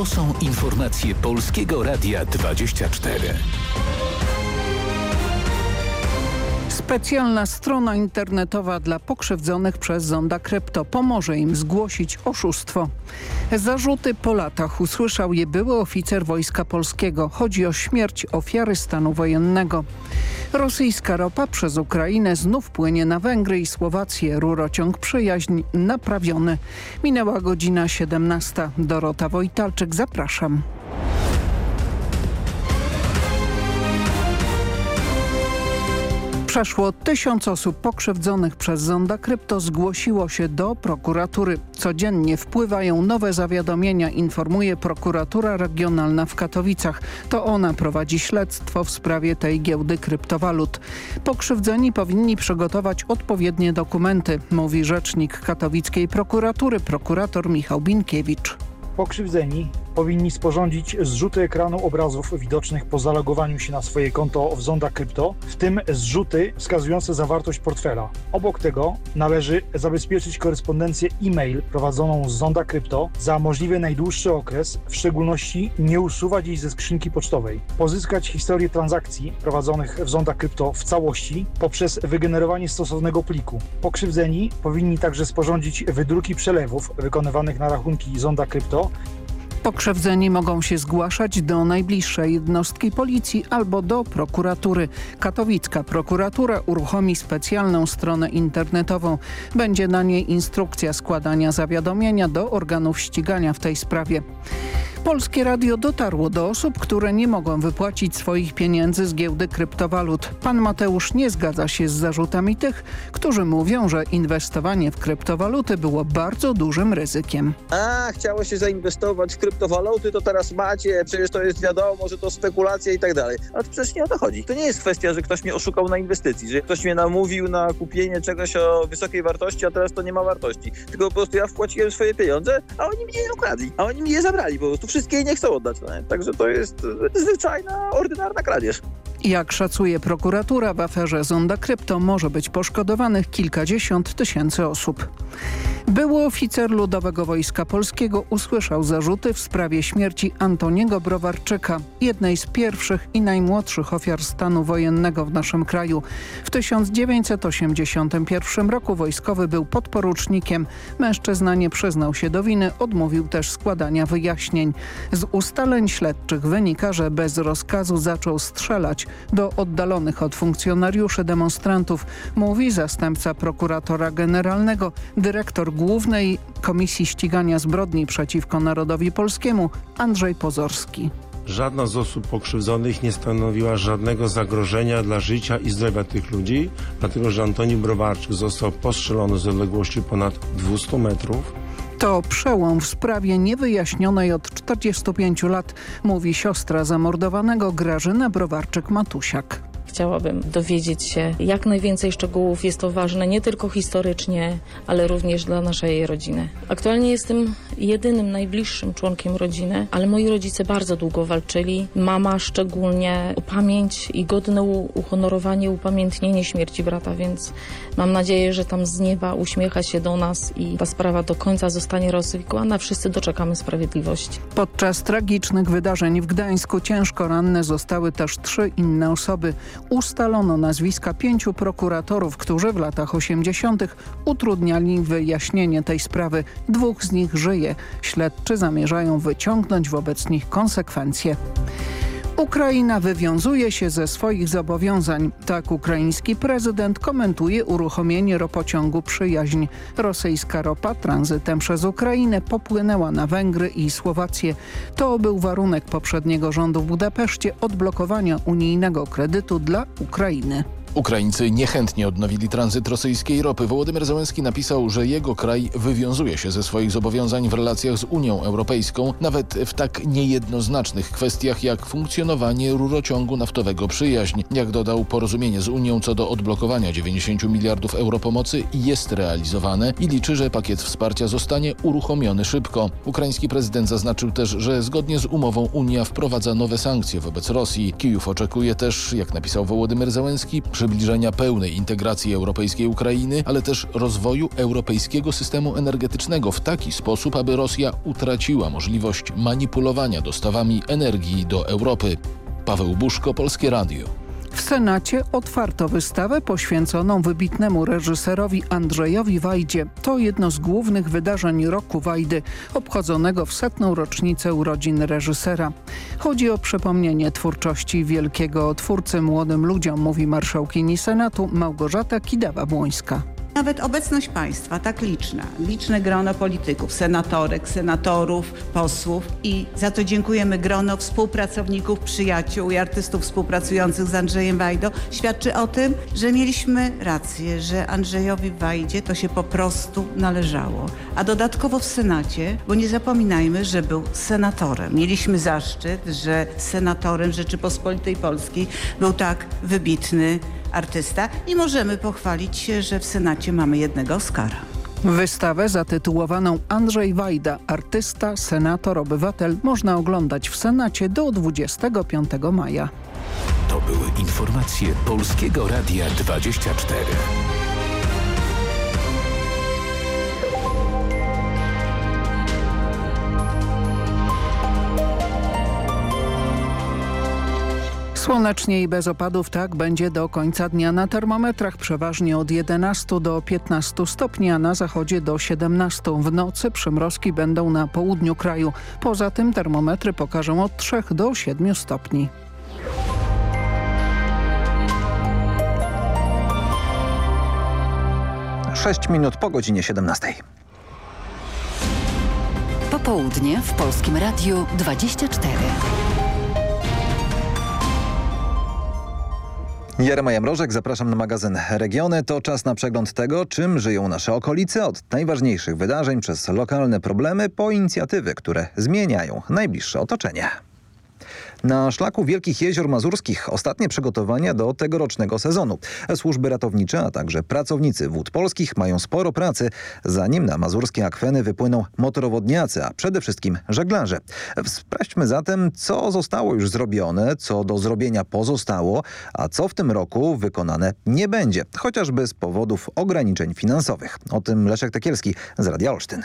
To są informacje Polskiego Radia 24. Specjalna strona internetowa dla pokrzywdzonych przez Zonda Krypto pomoże im zgłosić oszustwo. Zarzuty po latach usłyszał je były oficer Wojska Polskiego. Chodzi o śmierć ofiary stanu wojennego. Rosyjska ropa przez Ukrainę znów płynie na Węgry i Słowację. Rurociąg przyjaźń naprawiony. Minęła godzina 17. Dorota Wojtalczyk, zapraszam. Przeszło tysiąc osób pokrzywdzonych przez Zonda Krypto zgłosiło się do prokuratury. Codziennie wpływają nowe zawiadomienia, informuje prokuratura regionalna w Katowicach. To ona prowadzi śledztwo w sprawie tej giełdy kryptowalut. Pokrzywdzeni powinni przygotować odpowiednie dokumenty, mówi rzecznik katowickiej prokuratury, prokurator Michał Binkiewicz. Pokrzywdzeni powinni sporządzić zrzuty ekranu obrazów widocznych po zalogowaniu się na swoje konto w Zonda Krypto, w tym zrzuty wskazujące zawartość portfela. Obok tego należy zabezpieczyć korespondencję e-mail prowadzoną z Zonda Krypto za możliwie najdłuższy okres, w szczególności nie usuwać jej ze skrzynki pocztowej. Pozyskać historię transakcji prowadzonych w Zonda Krypto w całości poprzez wygenerowanie stosownego pliku. Pokrzywdzeni powinni także sporządzić wydruki przelewów wykonywanych na rachunki Zonda Krypto Pokrzywdzeni mogą się zgłaszać do najbliższej jednostki policji albo do prokuratury. Katowicka prokuratura uruchomi specjalną stronę internetową. Będzie na niej instrukcja składania zawiadomienia do organów ścigania w tej sprawie. Polskie Radio dotarło do osób, które nie mogą wypłacić swoich pieniędzy z giełdy kryptowalut. Pan Mateusz nie zgadza się z zarzutami tych, którzy mówią, że inwestowanie w kryptowaluty było bardzo dużym ryzykiem. A, chciało się zainwestować w kryptowaluty, to teraz macie, przecież to jest wiadomo, że to spekulacja i tak dalej. Ale to przecież nie o to chodzi. To nie jest kwestia, że ktoś mnie oszukał na inwestycji, że ktoś mnie namówił na kupienie czegoś o wysokiej wartości, a teraz to nie ma wartości. Tylko po prostu ja wpłaciłem swoje pieniądze, a oni mnie je ukradli, a oni mi je zabrali po prostu wszystkie nie chcą oddać. No Także to jest zwyczajna, ordynarna kradzież. Jak szacuje prokuratura, w aferze Zonda Krypto może być poszkodowanych kilkadziesiąt tysięcy osób. Były oficer Ludowego Wojska Polskiego usłyszał zarzuty w sprawie śmierci Antoniego Browarczyka, jednej z pierwszych i najmłodszych ofiar stanu wojennego w naszym kraju. W 1981 roku wojskowy był podporucznikiem. Mężczyzna nie przyznał się do winy, odmówił też składania wyjaśnień. Z ustaleń śledczych wynika, że bez rozkazu zaczął strzelać do oddalonych od funkcjonariuszy demonstrantów, mówi zastępca prokuratora generalnego, dyrektor Głównej Komisji Ścigania Zbrodni przeciwko Narodowi Polskiemu Andrzej Pozorski. Żadna z osób pokrzywdzonych nie stanowiła żadnego zagrożenia dla życia i zdrowia tych ludzi, dlatego że Antoni Browarczyk został postrzelony z odległości ponad 200 metrów. To przełom w sprawie niewyjaśnionej od 45 lat, mówi siostra zamordowanego Grażyna Browarczyk-Matusiak. Chciałabym dowiedzieć się jak najwięcej szczegółów. Jest to ważne nie tylko historycznie, ale również dla naszej rodziny. Aktualnie jestem jedynym najbliższym członkiem rodziny, ale moi rodzice bardzo długo walczyli. Mama szczególnie o pamięć i godne uhonorowanie, upamiętnienie śmierci brata, więc mam nadzieję, że tam z nieba uśmiecha się do nas i ta sprawa do końca zostanie rozwikłana. Wszyscy doczekamy sprawiedliwości. Podczas tragicznych wydarzeń w Gdańsku ciężko ranne zostały też trzy inne osoby ustalono nazwiska pięciu prokuratorów, którzy w latach 80. utrudniali wyjaśnienie tej sprawy. Dwóch z nich żyje. Śledczy zamierzają wyciągnąć wobec nich konsekwencje. Ukraina wywiązuje się ze swoich zobowiązań. Tak ukraiński prezydent komentuje uruchomienie ropociągu Przyjaźń. Rosyjska ropa tranzytem przez Ukrainę popłynęła na Węgry i Słowację. To był warunek poprzedniego rządu w Budapeszcie odblokowania unijnego kredytu dla Ukrainy. Ukraińcy niechętnie odnowili tranzyt rosyjskiej ropy. Wołodymyr Zełenski napisał, że jego kraj wywiązuje się ze swoich zobowiązań w relacjach z Unią Europejską, nawet w tak niejednoznacznych kwestiach jak funkcjonowanie rurociągu naftowego Przyjaźń. Jak dodał, porozumienie z Unią co do odblokowania 90 miliardów euro pomocy jest realizowane i liczy, że pakiet wsparcia zostanie uruchomiony szybko. Ukraiński prezydent zaznaczył też, że zgodnie z umową Unia wprowadza nowe sankcje wobec Rosji. Kijów oczekuje też, jak napisał Wołodymyr Zełenski, przybliżenia pełnej integracji europejskiej Ukrainy, ale też rozwoju europejskiego systemu energetycznego w taki sposób, aby Rosja utraciła możliwość manipulowania dostawami energii do Europy. Paweł Buszko, Polskie Radio. W Senacie otwarto wystawę poświęconą wybitnemu reżyserowi Andrzejowi Wajdzie. To jedno z głównych wydarzeń roku Wajdy, obchodzonego w setną rocznicę urodzin reżysera. Chodzi o przypomnienie twórczości wielkiego twórcy młodym ludziom, mówi marszałkini Senatu Małgorzata Kidawa-Błońska. Nawet obecność państwa tak liczna, liczne grono polityków, senatorek, senatorów, posłów i za to dziękujemy grono współpracowników, przyjaciół i artystów współpracujących z Andrzejem Wajdo, świadczy o tym, że mieliśmy rację, że Andrzejowi Wajdzie to się po prostu należało. A dodatkowo w Senacie, bo nie zapominajmy, że był senatorem. Mieliśmy zaszczyt, że senatorem Rzeczypospolitej Polskiej był tak wybitny artysta i możemy pochwalić się, że w Senacie mamy jednego Oscara. Wystawę zatytułowaną Andrzej Wajda, artysta, senator, obywatel można oglądać w Senacie do 25 maja. To były informacje Polskiego Radia 24. Słonecznie i bez opadów tak będzie do końca dnia na termometrach przeważnie od 11 do 15 stopni, a na zachodzie do 17. W nocy przymrozki będą na południu kraju. Poza tym termometry pokażą od 3 do 7 stopni. Sześć minut po godzinie 17. Popołudnie w Polskim Radiu 24. Jeremaja Mrożek, zapraszam na magazyn Regiony. To czas na przegląd tego, czym żyją nasze okolice, od najważniejszych wydarzeń przez lokalne problemy po inicjatywy, które zmieniają najbliższe otoczenie. Na szlaku Wielkich Jezior Mazurskich ostatnie przygotowania do tegorocznego sezonu. Służby ratownicze, a także pracownicy wód polskich mają sporo pracy, zanim na mazurskie akweny wypłyną motorowodniacy, a przede wszystkim żeglarze. Sprawdźmy zatem, co zostało już zrobione, co do zrobienia pozostało, a co w tym roku wykonane nie będzie, chociażby z powodów ograniczeń finansowych. O tym Leszek Tekielski z Radia Olsztyn.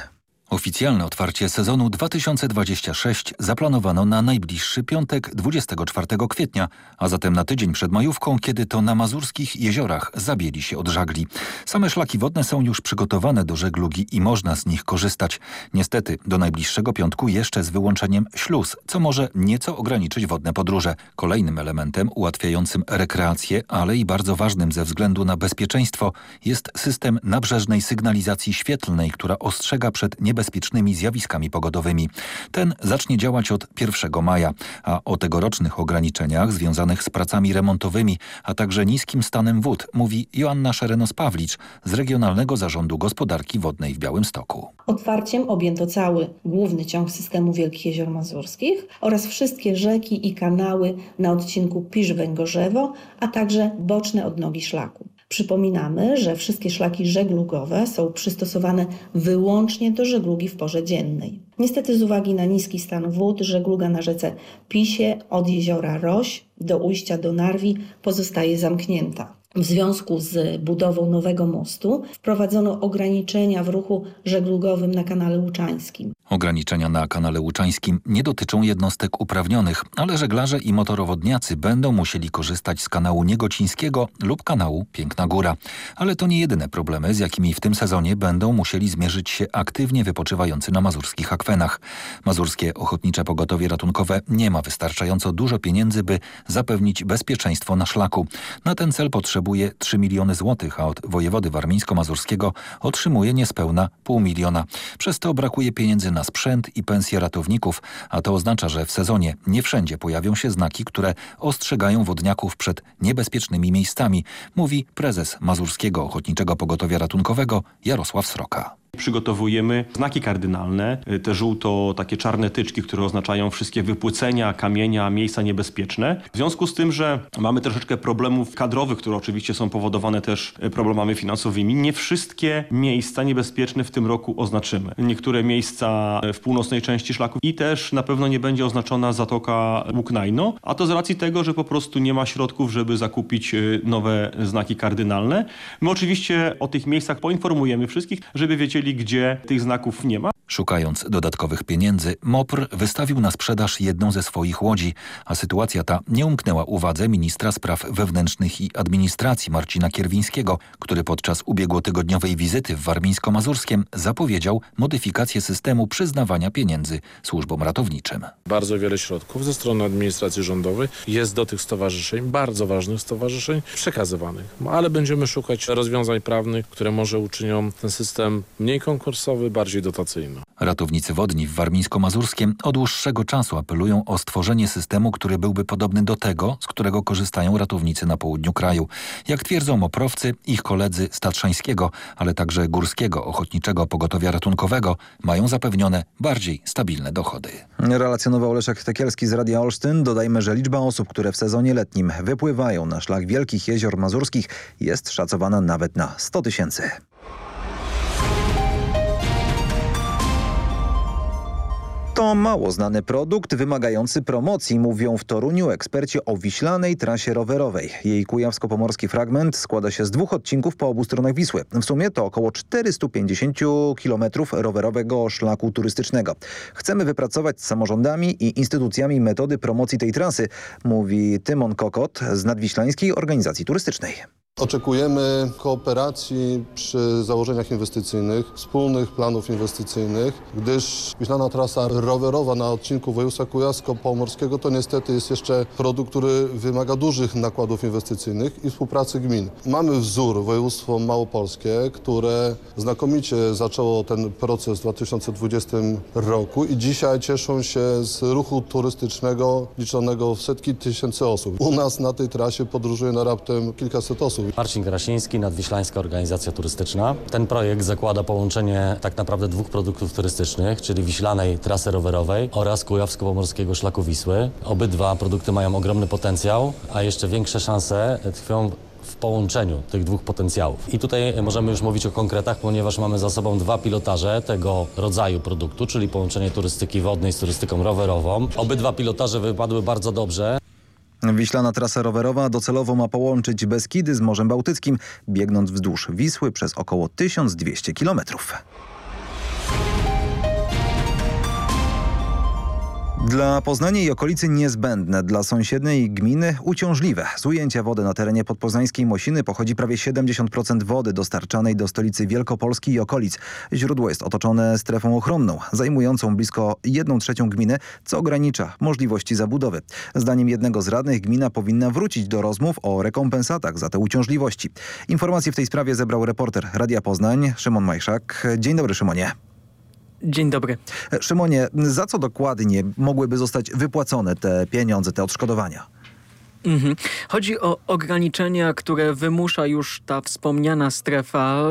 Oficjalne otwarcie sezonu 2026 zaplanowano na najbliższy piątek 24 kwietnia, a zatem na tydzień przed majówką, kiedy to na mazurskich jeziorach zabieli się od żagli. Same szlaki wodne są już przygotowane do żeglugi i można z nich korzystać. Niestety do najbliższego piątku jeszcze z wyłączeniem śluz, co może nieco ograniczyć wodne podróże. Kolejnym elementem ułatwiającym rekreację, ale i bardzo ważnym ze względu na bezpieczeństwo jest system nabrzeżnej sygnalizacji świetlnej, która ostrzega przed niebezpieczeństwem niebezpiecznymi zjawiskami pogodowymi. Ten zacznie działać od 1 maja, a o tegorocznych ograniczeniach związanych z pracami remontowymi, a także niskim stanem wód mówi Joanna Szerenos-Pawlicz z Regionalnego Zarządu Gospodarki Wodnej w Białymstoku. Otwarciem objęto cały główny ciąg systemu Wielkich Jezior Mazurskich oraz wszystkie rzeki i kanały na odcinku Pisz-Węgorzewo, a także boczne odnogi szlaku. Przypominamy, że wszystkie szlaki żeglugowe są przystosowane wyłącznie do żeglugi w porze dziennej. Niestety z uwagi na niski stan wód żegluga na rzece Pisie od jeziora Roś do ujścia do Narwi pozostaje zamknięta. W związku z budową nowego mostu wprowadzono ograniczenia w ruchu żeglugowym na kanale Łuczańskim. Ograniczenia na kanale Łuczańskim nie dotyczą jednostek uprawnionych, ale żeglarze i motorowodniacy będą musieli korzystać z kanału Niegocińskiego lub kanału Piękna Góra. Ale to nie jedyne problemy, z jakimi w tym sezonie będą musieli zmierzyć się aktywnie wypoczywający na mazurskich akwenach. Mazurskie Ochotnicze Pogotowie Ratunkowe nie ma wystarczająco dużo pieniędzy, by zapewnić bezpieczeństwo na szlaku. Na ten cel potrzebuje 3 miliony złotych, a od wojewody warmińsko-mazurskiego otrzymuje niespełna pół miliona. Przez to brakuje pieniędzy na sprzęt i pensje ratowników, a to oznacza, że w sezonie nie wszędzie pojawią się znaki, które ostrzegają wodniaków przed niebezpiecznymi miejscami, mówi prezes Mazurskiego Ochotniczego Pogotowia Ratunkowego Jarosław Sroka. Przygotowujemy znaki kardynalne, te żółto takie czarne tyczki, które oznaczają wszystkie wypłycenia, kamienia, miejsca niebezpieczne. W związku z tym, że mamy troszeczkę problemów kadrowych, które oczywiście są powodowane też problemami finansowymi, nie wszystkie miejsca niebezpieczne w tym roku oznaczymy. Niektóre miejsca w północnej części szlaku i też na pewno nie będzie oznaczona Zatoka Łuknajno, a to z racji tego, że po prostu nie ma środków, żeby zakupić y, nowe znaki kardynalne. My oczywiście o tych miejscach poinformujemy wszystkich, żeby wiedzieli, gdzie tych znaków nie ma. Szukając dodatkowych pieniędzy, MOPR wystawił na sprzedaż jedną ze swoich łodzi, a sytuacja ta nie umknęła uwadze ministra spraw wewnętrznych i administracji Marcina Kierwińskiego, który podczas ubiegłotygodniowej wizyty w Warmińsko-Mazurskiem zapowiedział modyfikację systemu przyznawania pieniędzy służbom ratowniczym. Bardzo wiele środków ze strony administracji rządowej jest do tych stowarzyszeń, bardzo ważnych stowarzyszeń, przekazywanych. No, ale będziemy szukać rozwiązań prawnych, które może uczynią ten system mniej konkursowy, bardziej dotacyjny. Ratownicy wodni w Warmińsko-Mazurskiem od dłuższego czasu apelują o stworzenie systemu, który byłby podobny do tego, z którego korzystają ratownicy na południu kraju. Jak twierdzą oprowcy, ich koledzy z Tatrzańskiego, ale także Górskiego Ochotniczego Pogotowia Ratunkowego mają zapewnione bardziej stabilne dochody. Relacjonował Leszek Tekielski z Radia Olsztyn. Dodajmy, że liczba osób, które w sezonie letnim wypływają na szlak Wielkich Jezior Mazurskich jest szacowana nawet na 100 tysięcy. To mało znany produkt wymagający promocji, mówią w Toruniu eksperci o wiślanej trasie rowerowej. Jej kujawsko-pomorski fragment składa się z dwóch odcinków po obu stronach Wisły. W sumie to około 450 km rowerowego szlaku turystycznego. Chcemy wypracować z samorządami i instytucjami metody promocji tej trasy, mówi Tymon Kokot z Nadwiślańskiej Organizacji Turystycznej. Oczekujemy kooperacji przy założeniach inwestycyjnych, wspólnych planów inwestycyjnych, gdyż myślana trasa rowerowa na odcinku województwa kujawsko-pomorskiego to niestety jest jeszcze produkt, który wymaga dużych nakładów inwestycyjnych i współpracy gmin. Mamy wzór województwo małopolskie, które znakomicie zaczęło ten proces w 2020 roku i dzisiaj cieszą się z ruchu turystycznego liczonego w setki tysięcy osób. U nas na tej trasie podróżuje na raptem kilkaset osób. Marcin Grasiński, Nadwiślańska Organizacja Turystyczna. Ten projekt zakłada połączenie tak naprawdę dwóch produktów turystycznych, czyli Wiślanej Trasy Rowerowej oraz Kujawsko-Pomorskiego Szlaku Wisły. Obydwa produkty mają ogromny potencjał, a jeszcze większe szanse tkwią w połączeniu tych dwóch potencjałów. I tutaj możemy już mówić o konkretach, ponieważ mamy za sobą dwa pilotaże tego rodzaju produktu, czyli połączenie turystyki wodnej z turystyką rowerową. Obydwa pilotaże wypadły bardzo dobrze. Wiślana trasa rowerowa docelowo ma połączyć Beskidy z Morzem Bałtyckim, biegnąc wzdłuż Wisły przez około 1200 kilometrów. Dla Poznania i okolicy niezbędne, dla sąsiedniej gminy uciążliwe. Z ujęcia wody na terenie podpoznańskiej Mosiny pochodzi prawie 70% wody dostarczanej do stolicy Wielkopolski i okolic. Źródło jest otoczone strefą ochronną, zajmującą blisko 1 trzecią gminy, co ogranicza możliwości zabudowy. Zdaniem jednego z radnych gmina powinna wrócić do rozmów o rekompensatach za te uciążliwości. Informacje w tej sprawie zebrał reporter Radia Poznań Szymon Majszak. Dzień dobry Szymonie. Dzień dobry. Szymonie, za co dokładnie mogłyby zostać wypłacone te pieniądze, te odszkodowania? Mhm. Chodzi o ograniczenia, które wymusza już ta wspomniana strefa,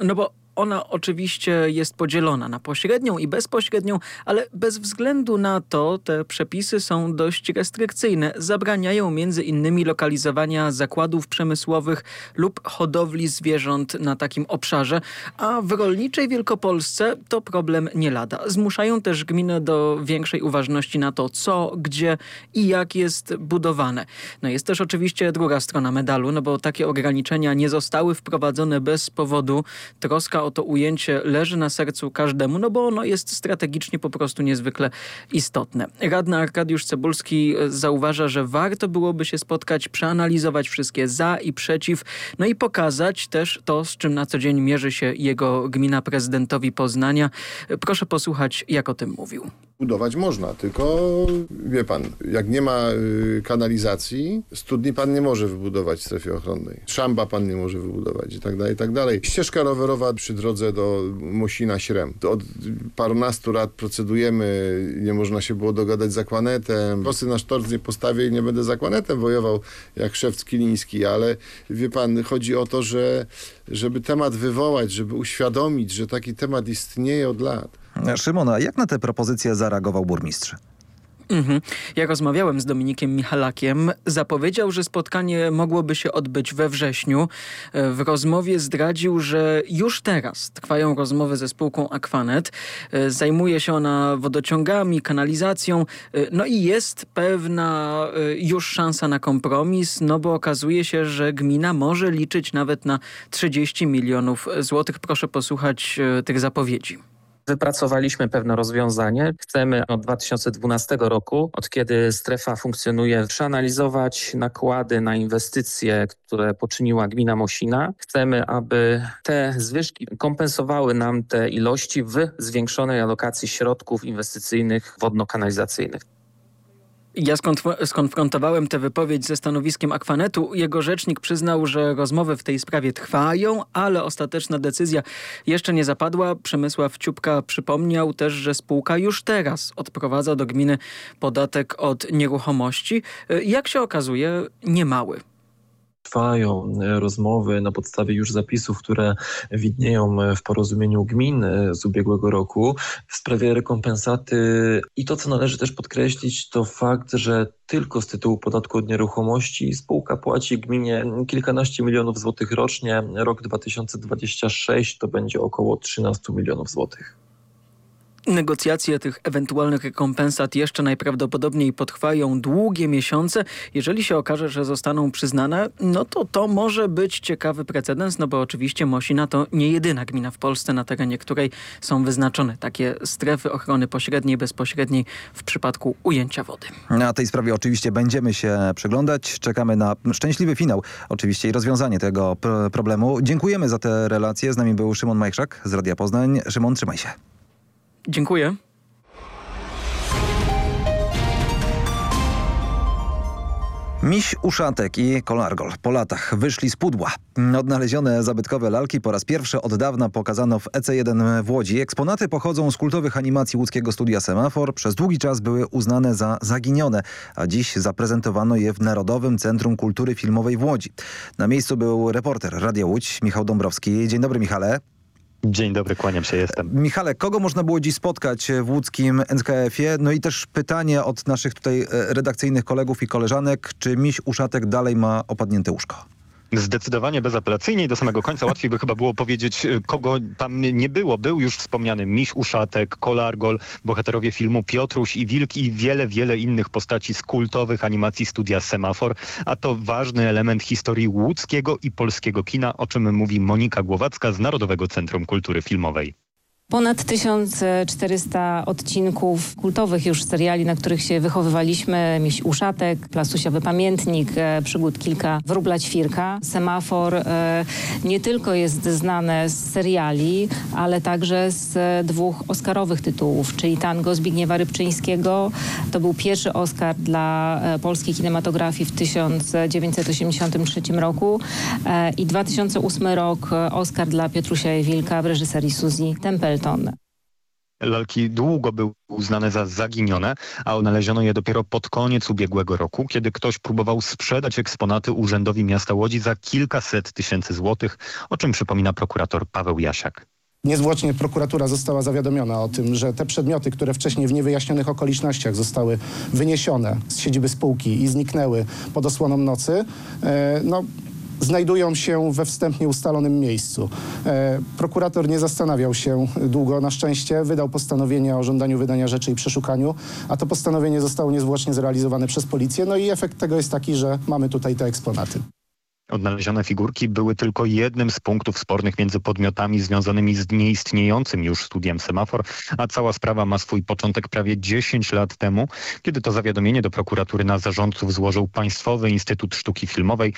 no bo ona oczywiście jest podzielona na pośrednią i bezpośrednią, ale bez względu na to te przepisy są dość restrykcyjne. Zabraniają między innymi lokalizowania zakładów przemysłowych lub hodowli zwierząt na takim obszarze, a w rolniczej Wielkopolsce to problem nie lada. Zmuszają też gminę do większej uważności na to, co, gdzie i jak jest budowane. No jest też oczywiście druga strona medalu, no bo takie ograniczenia nie zostały wprowadzone bez powodu. Troska o to ujęcie leży na sercu każdemu, no bo ono jest strategicznie po prostu niezwykle istotne. Radny Arkadiusz Cebulski e, zauważa, że warto byłoby się spotkać, przeanalizować wszystkie za i przeciw, no i pokazać też to, z czym na co dzień mierzy się jego gmina prezydentowi Poznania. E, proszę posłuchać, jak o tym mówił. Budować można, tylko wie pan, jak nie ma y, kanalizacji, studni pan nie może wybudować w strefie ochronnej. Szamba pan nie może wybudować i tak dalej, i tak dalej. Ścieżka rowerowa przy przy drodze do Mosina-Śrem. Od parunastu lat procedujemy, nie można się było dogadać z Akwanetem. Prosty nasz tort nie postawię i nie będę z Akwanetem wojował jak szef Kiliński, ale wie pan, chodzi o to, że żeby temat wywołać, żeby uświadomić, że taki temat istnieje od lat. Szymona, jak na te propozycje zareagował burmistrz? Mhm. Ja rozmawiałem z Dominikiem Michalakiem. Zapowiedział, że spotkanie mogłoby się odbyć we wrześniu. W rozmowie zdradził, że już teraz trwają rozmowy ze spółką Aquanet. Zajmuje się ona wodociągami, kanalizacją. No i jest pewna już szansa na kompromis, no bo okazuje się, że gmina może liczyć nawet na 30 milionów złotych. Proszę posłuchać tych zapowiedzi. Wypracowaliśmy pewne rozwiązanie. Chcemy od 2012 roku, od kiedy strefa funkcjonuje, przeanalizować nakłady na inwestycje, które poczyniła gmina Mosina. Chcemy, aby te zwyżki kompensowały nam te ilości w zwiększonej alokacji środków inwestycyjnych wodno-kanalizacyjnych. Ja skonfrontowałem tę wypowiedź ze stanowiskiem Akwanetu. Jego rzecznik przyznał, że rozmowy w tej sprawie trwają, ale ostateczna decyzja jeszcze nie zapadła. Przemysław Ciupka przypomniał też, że spółka już teraz odprowadza do gminy podatek od nieruchomości. Jak się okazuje, niemały trwają e, rozmowy na podstawie już zapisów, które widnieją w porozumieniu gmin e, z ubiegłego roku w sprawie rekompensaty. I to, co należy też podkreślić, to fakt, że tylko z tytułu podatku od nieruchomości spółka płaci gminie kilkanaście milionów złotych rocznie. Rok 2026 to będzie około 13 milionów złotych. Negocjacje tych ewentualnych rekompensat jeszcze najprawdopodobniej potrwają długie miesiące. Jeżeli się okaże, że zostaną przyznane, no to to może być ciekawy precedens, no bo oczywiście Mosina to nie jedyna gmina w Polsce, na terenie której są wyznaczone takie strefy ochrony pośredniej, bezpośredniej w przypadku ujęcia wody. Na tej sprawie oczywiście będziemy się przyglądać. Czekamy na szczęśliwy finał oczywiście i rozwiązanie tego problemu. Dziękujemy za te relacje. Z nami był Szymon Majchrzak z Radia Poznań. Szymon, trzymaj się. Dziękuję. Miś Uszatek i Kolargol po latach wyszli z pudła. Odnalezione zabytkowe lalki po raz pierwszy od dawna pokazano w EC1 w Łodzi. Eksponaty pochodzą z kultowych animacji łódzkiego studia Semafor. Przez długi czas były uznane za zaginione, a dziś zaprezentowano je w Narodowym Centrum Kultury Filmowej w Łodzi. Na miejscu był reporter Radia Łódź Michał Dąbrowski. Dzień dobry Michale. Dzień dobry, kłaniam się, jestem. Michale, kogo można było dziś spotkać w łódzkim NKF-ie? No i też pytanie od naszych tutaj redakcyjnych kolegów i koleżanek, czy miś Uszatek dalej ma opadnięte łóżko? Zdecydowanie bezapelacyjnie i do samego końca łatwiej by chyba było powiedzieć, kogo tam nie było. Był już wspomniany Miś Uszatek, Kolargol, bohaterowie filmu Piotruś i Wilk i wiele, wiele innych postaci z kultowych animacji studia Semafor, a to ważny element historii łódzkiego i polskiego kina, o czym mówi Monika Głowacka z Narodowego Centrum Kultury Filmowej. Ponad 1400 odcinków kultowych już seriali, na których się wychowywaliśmy. Miś Uszatek, Plasusiowy Pamiętnik, Przygód Kilka, Wróbla Ćwirka. Semafor e, nie tylko jest znane z seriali, ale także z dwóch oscarowych tytułów, czyli Tango Zbigniewa Rybczyńskiego. To był pierwszy Oscar dla polskiej kinematografii w 1983 roku e, i 2008 rok Oscar dla Piotrusia Wilka w reżyserii Suzy Templeton. Lalki długo były uznane za zaginione, a odnaleziono je dopiero pod koniec ubiegłego roku, kiedy ktoś próbował sprzedać eksponaty Urzędowi Miasta Łodzi za kilkaset tysięcy złotych, o czym przypomina prokurator Paweł Jasiak. Niezwłocznie prokuratura została zawiadomiona o tym, że te przedmioty, które wcześniej w niewyjaśnionych okolicznościach zostały wyniesione z siedziby spółki i zniknęły pod osłoną nocy, no, znajdują się we wstępnie ustalonym miejscu. E, prokurator nie zastanawiał się długo, na szczęście wydał postanowienie o żądaniu wydania rzeczy i przeszukaniu, a to postanowienie zostało niezwłocznie zrealizowane przez policję, no i efekt tego jest taki, że mamy tutaj te eksponaty. Odnalezione figurki były tylko jednym z punktów spornych między podmiotami związanymi z nieistniejącym już studiem Semafor, a cała sprawa ma swój początek prawie 10 lat temu, kiedy to zawiadomienie do prokuratury na zarządców złożył Państwowy Instytut Sztuki Filmowej.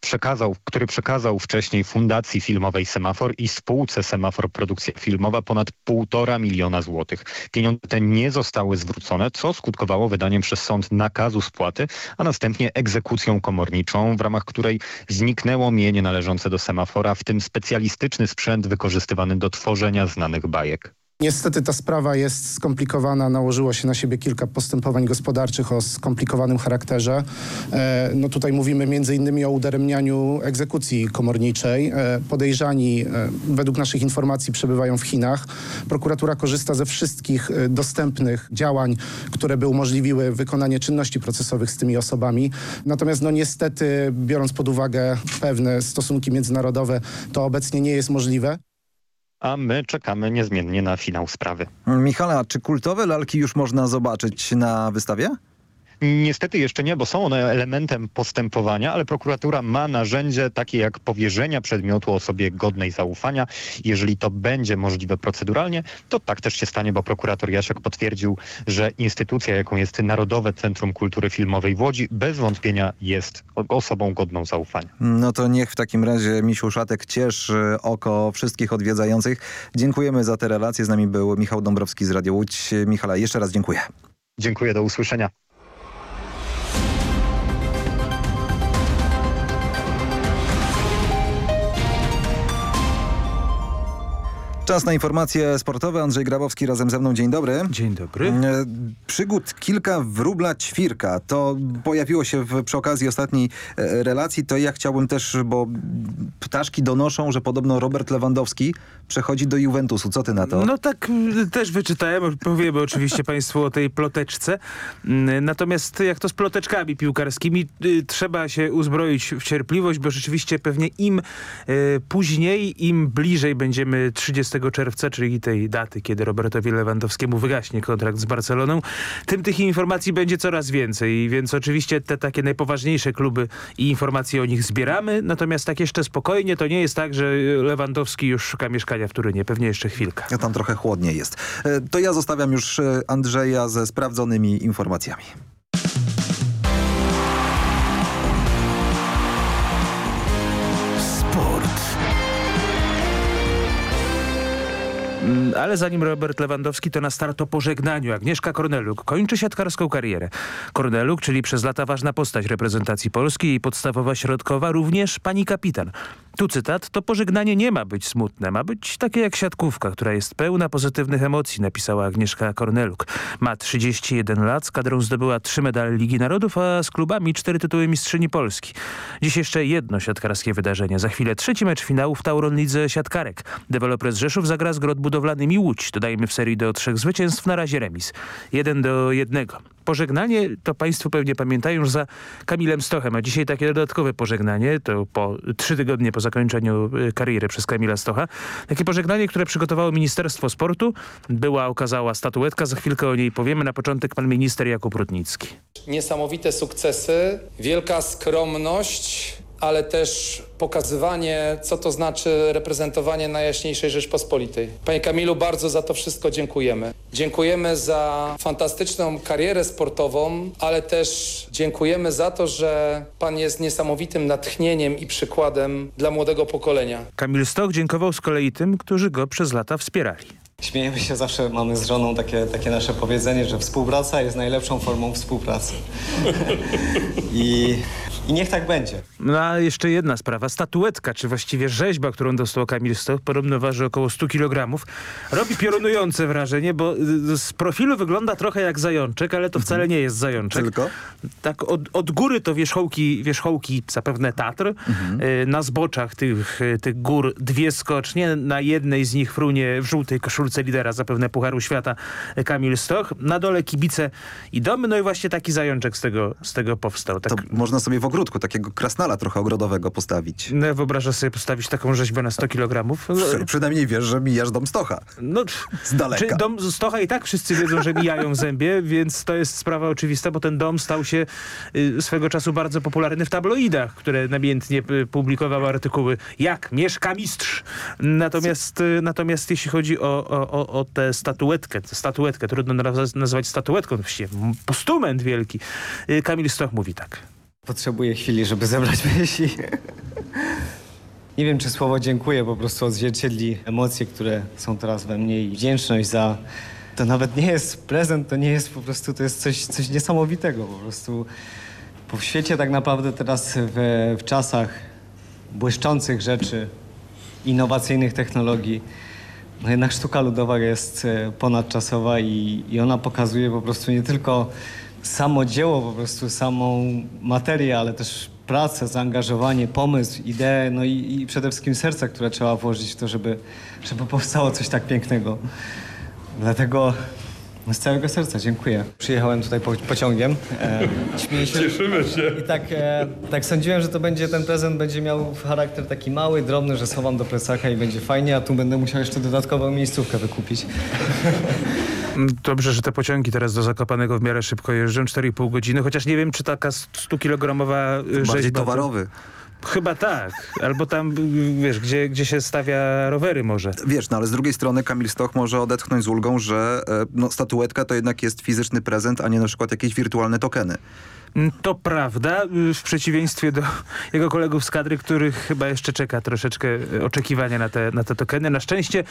Przekazał, który przekazał wcześniej Fundacji Filmowej Semafor i spółce Semafor Produkcja Filmowa ponad półtora miliona złotych. Pieniądze te nie zostały zwrócone, co skutkowało wydaniem przez sąd nakazu spłaty, a następnie egzekucją komorniczą, w ramach której zniknęło mienie należące do Semafora, w tym specjalistyczny sprzęt wykorzystywany do tworzenia znanych bajek. Niestety ta sprawa jest skomplikowana, nałożyło się na siebie kilka postępowań gospodarczych o skomplikowanym charakterze. E, no tutaj mówimy między innymi o udaremnianiu egzekucji komorniczej. E, podejrzani e, według naszych informacji przebywają w Chinach. Prokuratura korzysta ze wszystkich dostępnych działań, które by umożliwiły wykonanie czynności procesowych z tymi osobami. Natomiast no niestety biorąc pod uwagę pewne stosunki międzynarodowe, to obecnie nie jest możliwe a my czekamy niezmiennie na finał sprawy. Michala, czy kultowe lalki już można zobaczyć na wystawie? Niestety jeszcze nie, bo są one elementem postępowania, ale prokuratura ma narzędzie takie jak powierzenia przedmiotu osobie godnej zaufania. Jeżeli to będzie możliwe proceduralnie, to tak też się stanie, bo prokurator Jasiek potwierdził, że instytucja, jaką jest Narodowe Centrum Kultury Filmowej w Łodzi, bez wątpienia jest osobą godną zaufania. No to niech w takim razie Misiu Szatek cieszy oko wszystkich odwiedzających. Dziękujemy za te relacje. Z nami był Michał Dąbrowski z Radio Łódź. Michala, jeszcze raz dziękuję. Dziękuję, do usłyszenia. Czas na informacje sportowe. Andrzej Grabowski razem ze mną. Dzień dobry. Dzień dobry. E, przygód kilka wróbla ćwirka. To pojawiło się w, przy okazji ostatniej e, relacji. To ja chciałbym też, bo ptaszki donoszą, że podobno Robert Lewandowski przechodzi do Juventusu. Co ty na to? No tak też wyczytałem. Powiemy oczywiście państwu o tej ploteczce. Mm, natomiast jak to z ploteczkami piłkarskimi, y, trzeba się uzbroić w cierpliwość, bo rzeczywiście pewnie im y, później, im bliżej będziemy 30 czerwca, czyli tej daty, kiedy Robertowi Lewandowskiemu wygaśnie kontrakt z Barceloną, tym tych informacji będzie coraz więcej, więc oczywiście te takie najpoważniejsze kluby i informacje o nich zbieramy, natomiast tak jeszcze spokojnie to nie jest tak, że Lewandowski już szuka mieszkania w Turynie, pewnie jeszcze chwilkę. Ja tam trochę chłodniej jest. E, to ja zostawiam już e, Andrzeja ze sprawdzonymi informacjami. Mm. Ale zanim Robert Lewandowski, to na start o pożegnaniu. Agnieszka Korneluk kończy siatkarską karierę. Korneluk, czyli przez lata ważna postać reprezentacji Polski i podstawowa środkowa, również pani kapitan. Tu cytat, to pożegnanie nie ma być smutne, ma być takie jak siatkówka, która jest pełna pozytywnych emocji, napisała Agnieszka Korneluk. Ma 31 lat, z kadrą zdobyła trzy medale Ligi Narodów, a z klubami cztery tytuły mistrzyni Polski. Dziś jeszcze jedno siatkarskie wydarzenie. Za chwilę trzeci mecz finału w Tauron Lidze Siatkarek. Deweloper z Rzeszów zagra z Grot budowlanymi Łódź. Dodajmy w serii do trzech zwycięstw, na razie remis. Jeden do jednego. Pożegnanie to Państwo pewnie pamiętają już za Kamilem Stochem, a dzisiaj takie dodatkowe pożegnanie, to po trzy tygodnie po zakończeniu y, kariery przez Kamila Stocha. Takie pożegnanie, które przygotowało Ministerstwo Sportu. Była okazała statuetka, za chwilkę o niej powiemy. Na początek pan minister Jakub Rudnicki. Niesamowite sukcesy, wielka skromność, ale też pokazywanie, co to znaczy reprezentowanie Najjaśniejszej Rzeczpospolitej. Panie Kamilu, bardzo za to wszystko dziękujemy. Dziękujemy za fantastyczną karierę sportową, ale też dziękujemy za to, że Pan jest niesamowitym natchnieniem i przykładem dla młodego pokolenia. Kamil Stoch dziękował z kolei tym, którzy go przez lata wspierali. Śmiejemy się zawsze, mamy z żoną takie, takie nasze powiedzenie, że współpraca jest najlepszą formą współpracy. I i niech tak będzie. No a jeszcze jedna sprawa. Statuetka, czy właściwie rzeźba, którą dostał Kamil Stoch, podobno waży około 100 kg. Robi piorunujące wrażenie, bo y, z profilu wygląda trochę jak zajączek, ale to mhm. wcale nie jest zajączek. Tylko? Tak, od, od góry to wierzchołki, wierzchołki zapewne Tatr. Mhm. Y, na zboczach tych, y, tych gór dwie skocznie. Na jednej z nich frunie w żółtej koszulce lidera zapewne Pucharu Świata Kamil Stoch. Na dole kibice i domy. No i właśnie taki zajączek z tego, z tego powstał. Tak. To można sobie w ogóle ogródku, takiego krasnala trochę ogrodowego postawić. No, wyobrażasz sobie postawić taką rzeźbę na 100 kg? Przy, przynajmniej wiesz, że mijasz dom Stocha. No, z daleka. Czy dom Stocha i tak wszyscy wiedzą, że mijają zębie, więc to jest sprawa oczywista, bo ten dom stał się y, swego czasu bardzo popularny w tabloidach, które namiętnie y, publikowały artykuły jak mieszka mistrz. Natomiast, y, natomiast jeśli chodzi o, o, o tę statuetkę, statuetkę, trudno nazwać statuetką, właściwie postument wielki, Kamil Stoch mówi tak. Potrzebuję chwili, żeby zebrać myśli. Nie wiem, czy słowo dziękuję po prostu odzwierciedli emocje, które są teraz we mnie i wdzięczność za... To nawet nie jest prezent, to nie jest po prostu, to jest coś, coś niesamowitego po prostu. W świecie tak naprawdę teraz w, w czasach błyszczących rzeczy, innowacyjnych technologii, no jednak sztuka ludowa jest e, ponadczasowa i, i ona pokazuje po prostu nie tylko samo dzieło, po prostu samą materię, ale też pracę, zaangażowanie, pomysł, ideę, no i, i przede wszystkim serce, które trzeba włożyć w to, żeby, żeby powstało coś tak pięknego. Dlatego no z całego serca dziękuję. Przyjechałem tutaj po, pociągiem. E, się. Cieszymy się. I tak, e, tak sądziłem, że to będzie, ten prezent będzie miał charakter taki mały, drobny, że schowam do plecaka i będzie fajnie, a tu będę musiał jeszcze dodatkową miejscówkę wykupić. Dobrze, że te pociągi teraz do Zakopanego w miarę szybko jeżdżą, 4,5 godziny, chociaż nie wiem, czy taka 100-kilogramowa rzeźba... Bardziej towarowy. Chyba tak. Albo tam, wiesz, gdzie, gdzie się stawia rowery może. Wiesz, no ale z drugiej strony Kamil Stoch może odetchnąć z ulgą, że e, no, statuetka to jednak jest fizyczny prezent, a nie na przykład jakieś wirtualne tokeny. Mm, to prawda, y, w przeciwieństwie do jego kolegów z kadry, których chyba jeszcze czeka troszeczkę y, oczekiwania na te, na te tokeny. Na szczęście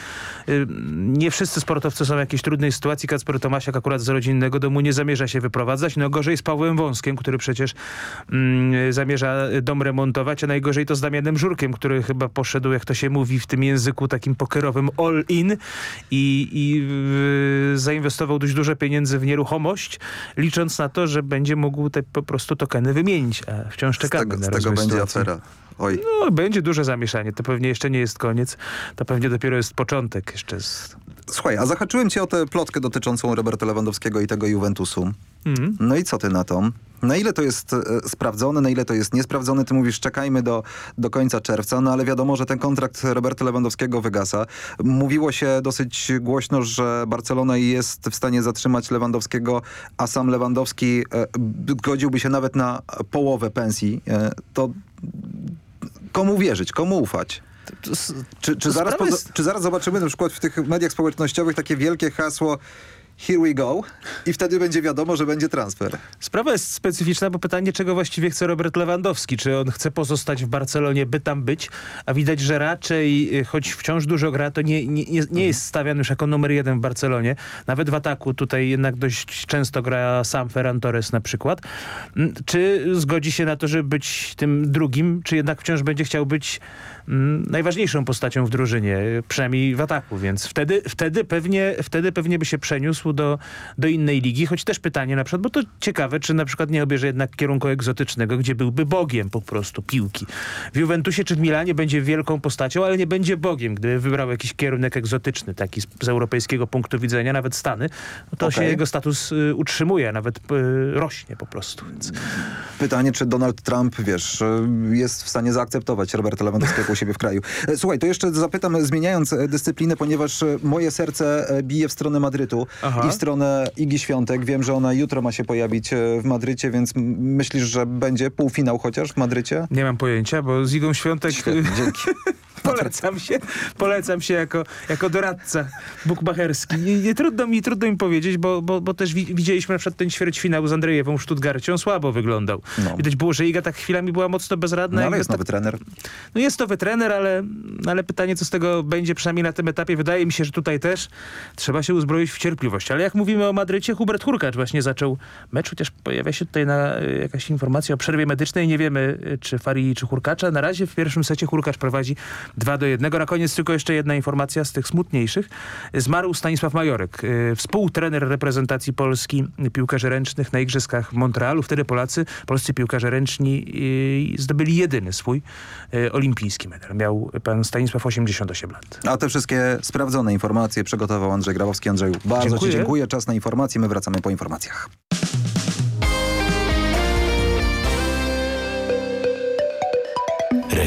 y, nie wszyscy sportowcy są w jakiejś trudnej sytuacji. Kacper Tomasiak akurat z rodzinnego domu nie zamierza się wyprowadzać. No gorzej z Pawłem Wąskiem, który przecież mm, zamierza dom remontować, a najgorzej to z Damianem Żurkiem, który chyba poszedł, jak to się mówi w tym języku takim pokerowym, all in i, i y, zainwestował dość duże pieniędzy w nieruchomość, licząc na to, że będzie mógł te po prostu tokeny wymienić, a wciąż czekamy z tego, na z tego będzie sytuacji. afera. Oj. No, będzie duże zamieszanie. To pewnie jeszcze nie jest koniec. To pewnie dopiero jest początek jeszcze. Z... Słuchaj, a zahaczyłem cię o tę plotkę dotyczącą Roberta Lewandowskiego i tego Juventusu. Mhm. No i co ty na to? Na ile to jest e, sprawdzone, na ile to jest niesprawdzone? Ty mówisz, czekajmy do, do końca czerwca, no ale wiadomo, że ten kontrakt Roberta Lewandowskiego wygasa. Mówiło się dosyć głośno, że Barcelona jest w stanie zatrzymać Lewandowskiego, a sam Lewandowski e, godziłby się nawet na połowę pensji. E, to komu wierzyć, komu ufać? Czy, czy, zaraz, jest- czy zaraz zobaczymy na przykład w tych mediach społecznościowych takie wielkie hasło here we go i wtedy będzie wiadomo, że będzie transfer. Sprawa jest specyficzna, bo pytanie, czego właściwie chce Robert Lewandowski. Czy on chce pozostać w Barcelonie, by tam być? A widać, że raczej, y, choć wciąż dużo gra, to nie, nie, nie- jest stawiany już jako numer jeden w Barcelonie. Nawet w ataku tutaj jednak dość często gra sam Ferran Torres na przykład. Mm, Czy zgodzi się na to, żeby być tym drugim, czy jednak wciąż będzie chciał być najważniejszą postacią w drużynie, y, przynajmniej w ataku, więc wtedy, wtedy, pewnie, wtedy pewnie by się przeniósł do, do innej ligi, choć też pytanie na przykład, bo to ciekawe, czy na przykład nie obierze jednak kierunku egzotycznego, gdzie byłby bogiem po prostu piłki. W Juventusie czy w Milanie będzie wielką postacią, ale nie będzie bogiem. Gdyby wybrał jakiś kierunek egzotyczny, taki z, z europejskiego punktu widzenia, nawet Stany, no to Okej. się jego status y, utrzymuje, nawet y, rośnie po prostu. Więc. Pytanie, czy Donald Trump, wiesz, e, jest w stanie zaakceptować Roberta Lewandowskiego siebie w kraju. E, Słuchaj, to jeszcze zapytam, zmieniając e, dyscyplinę, ponieważ e, moje serce bije w stronę Madrytu Aha. i w stronę Igi Świątek. Wiem, że ona jutro ma się pojawić w Madrycie, więc myślisz, że będzie półfinał chociaż w Madrycie? Nie mam pojęcia, bo z Igą Świątek dzięki. polecam się, polecam się jako, jako doradca bukmacherski. Nie, nie trudno mi trudno mi powiedzieć, bo, bo, bo też wi widzieliśmy na przykład ten ćwierćfinał z Andrzejewą w Stuttgarcie. On słabo wyglądał. Widać było, że Iga tak chwilami była mocno bezradna. No ale jest tak- nowy trener. no jest nowy trener, ale, ale pytanie, co z tego będzie, przynajmniej na tym etapie. Wydaje mi się, że tutaj też trzeba się uzbroić w cierpliwość. Ale jak mówimy o Madrycie, Hubert Hurkacz właśnie zaczął mecz, chociaż pojawia się tutaj na, y, jakaś informacja o przerwie medycznej. Nie wiemy, y, czy Farii, czy Hurkacza. Na razie w pierwszym secie Hurkacz prowadzi 2 do 1. Na koniec tylko jeszcze jedna informacja z tych smutniejszych. Zmarł Stanisław Majorek, y, współtrener reprezentacji Polski piłkarzy ręcznych na Igrzyskach w Montrealu. Wtedy Polacy, polscy piłkarze ręczni y, zdobyli jedyny swój y, olimpijski medal. Miał pan Stanisław 88 lat. A te wszystkie sprawdzone informacje przygotował Andrzej Grabowski. Andrzeju, bardzo Dziękuję. ci dziękuję. Czas na informacje. My wracamy po informacjach.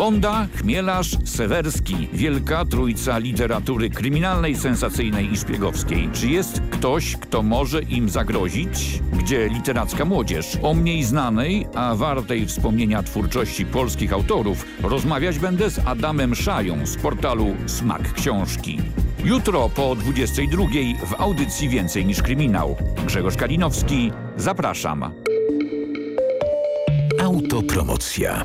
Bonda, Chmielarz, Sewerski. Wielka trójca literatury kryminalnej, sensacyjnej i szpiegowskiej. Czy jest ktoś, kto może im zagrozić? Gdzie literacka młodzież? O mniej znanej, a wartej wspomnienia twórczości polskich autorów rozmawiać będę z Adamem Szają z portalu Smak Książki. Jutro po 22 w audycji Więcej niż kryminał. Grzegorz Kalinowski, zapraszam. Autopromocja.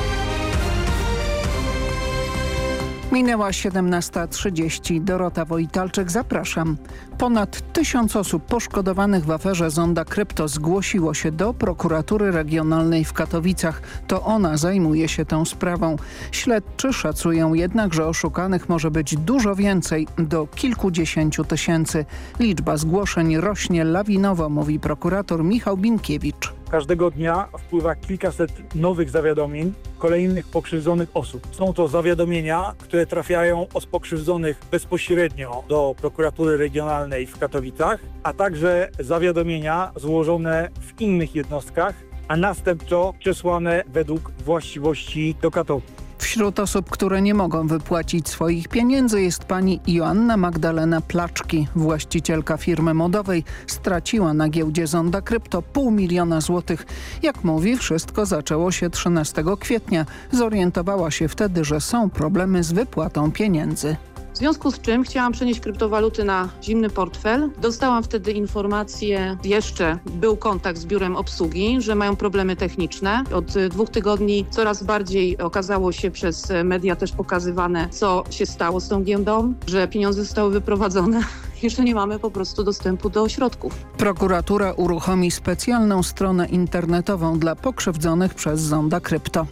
Minęła 17.30. Dorota Wojtalczyk, zapraszam. Ponad tysiąc osób poszkodowanych w aferze Zonda Krypto zgłosiło się do prokuratury regionalnej w Katowicach. To ona zajmuje się tą sprawą. Śledczy szacują jednak, że oszukanych może być dużo więcej, do kilkudziesięciu tysięcy. Liczba zgłoszeń rośnie lawinowo, mówi prokurator Michał Binkiewicz. Każdego dnia wpływa kilkaset nowych zawiadomień kolejnych pokrzywdzonych osób. Są to zawiadomienia, które trafiają od pokrzywdzonych bezpośrednio do prokuratury regionalnej w Katowicach, a także zawiadomienia złożone w innych jednostkach, a następczo przesłane według właściwości do Katowic. Wśród osób, które nie mogą wypłacić swoich pieniędzy jest pani Joanna Magdalena Placzki. Właścicielka firmy modowej straciła na giełdzie Zonda Krypto pół miliona złotych. Jak mówi, wszystko zaczęło się 13 kwietnia. Zorientowała się wtedy, że są problemy z wypłatą pieniędzy. W związku z czym chciałam przenieść kryptowaluty na zimny portfel. Dostałam wtedy informację, jeszcze był kontakt z biurem obsługi, że mają problemy techniczne. Od dwóch tygodni coraz bardziej okazało się przez media też pokazywane, co się stało z tą giełdą, że pieniądze zostały wyprowadzone jeszcze nie mamy po prostu dostępu do środków. Prokuratura uruchomi specjalną stronę internetową dla pokrzywdzonych przez Zonda Krypto.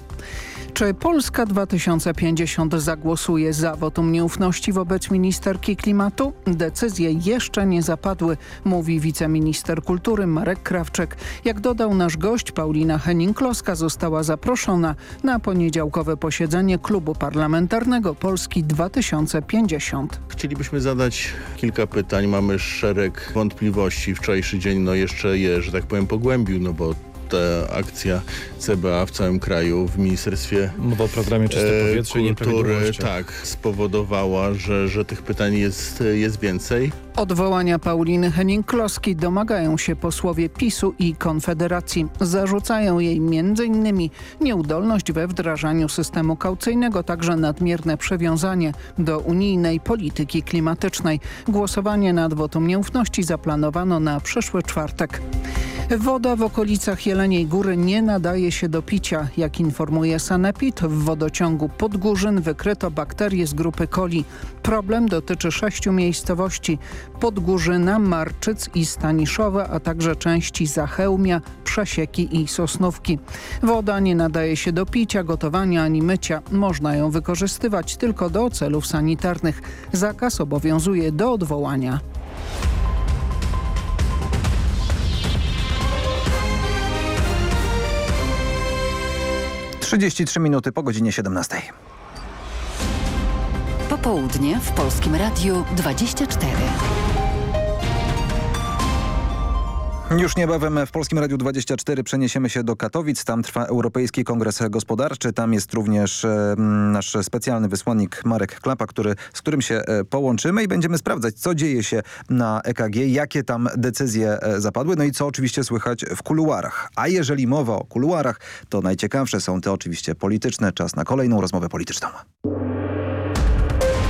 Czy Polska 2050 zagłosuje za wotum nieufności wobec ministerki klimatu? Decyzje jeszcze nie zapadły, mówi wiceminister kultury Marek Krawczyk. Jak dodał nasz gość, Paulina Henning-Kloska została zaproszona na poniedziałkowe posiedzenie klubu parlamentarnego Polski 2050. Chcielibyśmy zadać kilka pytań. Mamy szereg wątpliwości. Wczorajszy dzień no jeszcze je, że tak powiem, pogłębił, no bo ta akcja CBA w całym kraju w Ministerstwie Mowa o programie Czyste e, Powietrze i Kultury tak, spowodowała, że, że tych pytań jest, jest więcej. Odwołania Pauliny Henning-Kloski domagają się posłowie PiSu i Konfederacji. Zarzucają jej m.in. nieudolność we wdrażaniu systemu kaucyjnego, także nadmierne przywiązanie do unijnej polityki klimatycznej. Głosowanie nad wotum nieufności zaplanowano na przyszły czwartek. Woda w okolicach Jeleniej Góry nie nadaje się do picia. Jak informuje Sanepid, w wodociągu Podgórzyn wykryto bakterie z grupy coli. Problem dotyczy sześciu miejscowości. Podgórzyna, Marczyc i Staniszowa, a także części Zachełmia, Przesieki i Sosnówki. Woda nie nadaje się do picia, gotowania ani mycia. Można ją wykorzystywać tylko do celów sanitarnych. Zakaz obowiązuje do odwołania. Trzydzieści trzy minuty po godzinie 17. Popołudnie w Polskim Radiu 24. Już niebawem w Polskim Radiu 24 przeniesiemy się do Katowic. Tam trwa Europejski Kongres Gospodarczy. Tam jest również e, nasz specjalny wysłannik Marek Klapa, który, z którym się e, połączymy i będziemy sprawdzać, co dzieje się na EKG, jakie tam decyzje e, zapadły, no i co oczywiście słychać w kuluarach. A jeżeli mowa o kuluarach, to najciekawsze są te oczywiście polityczne. Czas na kolejną rozmowę polityczną.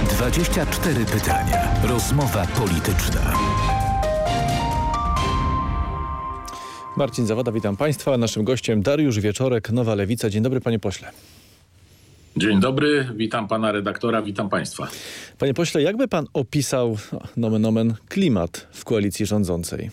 24 pytania. Rozmowa polityczna. Marcin Zawada, witam Państwa. Naszym gościem Dariusz Wieczorek, Nowa Lewica. Dzień dobry panie pośle. Dzień dobry, witam pana redaktora, witam państwa. Panie pośle, jakby pan opisał, nomen omen, klimat w koalicji rządzącej?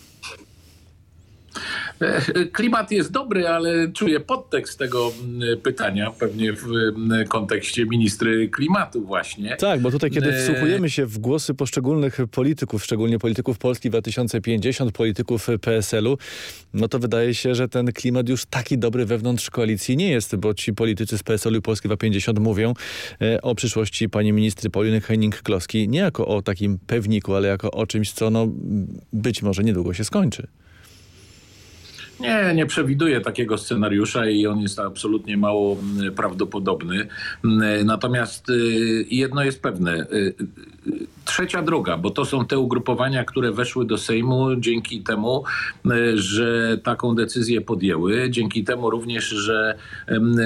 Klimat jest dobry, ale czuję podtekst tego mm, pytania, pewnie w mm, kontekście ministry klimatu właśnie. Tak, bo tutaj kiedy wsłuchujemy się w głosy poszczególnych polityków, szczególnie polityków Polski 2050, polityków PSL-u, no to wydaje się, że ten klimat już taki dobry wewnątrz koalicji nie jest, bo ci politycy z PSL-u i Polski 2050 mówią e, o przyszłości pani ministry Pauliny Henning-Kloski nie jako o takim pewniku, ale jako o czymś, co no, być może niedługo się skończy. Nie, nie przewiduję takiego scenariusza i on jest absolutnie mało mm, prawdopodobny. Mm, natomiast y, jedno jest pewne. Trzecia droga, bo to są te ugrupowania, które weszły do Sejmu dzięki temu, że taką decyzję podjęły. Dzięki temu również, że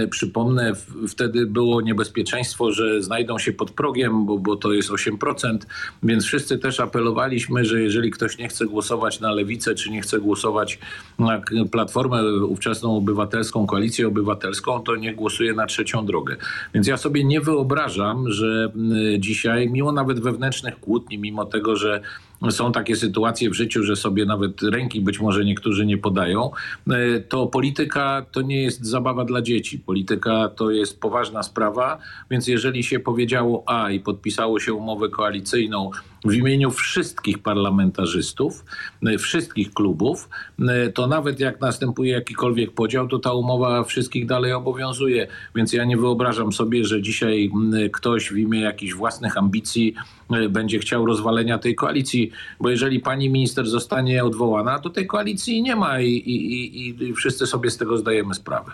przypomnę, wtedy było niebezpieczeństwo, że znajdą się pod progiem, bo, bo to jest 8%, więc wszyscy też apelowaliśmy, że jeżeli ktoś nie chce głosować na lewicę, czy nie chce głosować na Platformę ówczesną obywatelską, koalicję obywatelską, to nie głosuje na trzecią drogę. Więc ja sobie nie wyobrażam, że dzisiaj, mimo nawet wewnętrznych kłótni, mimo tego, że są takie sytuacje w życiu, że sobie nawet ręki być może niektórzy nie podają, e, to polityka to nie jest zabawa dla dzieci. Polityka to jest poważna sprawa, więc jeżeli się powiedziało A i podpisało się umowę koalicyjną w imieniu wszystkich parlamentarzystów, e, wszystkich klubów, e, to nawet jak następuje jakikolwiek podział, to ta umowa wszystkich dalej obowiązuje. Więc ja nie wyobrażam sobie, że dzisiaj ktoś w imię jakichś własnych ambicji będzie chciał rozwalenia tej koalicji bo jeżeli pani minister zostanie odwołana, to tej koalicji nie ma i, i, i wszyscy sobie z tego zdajemy sprawę.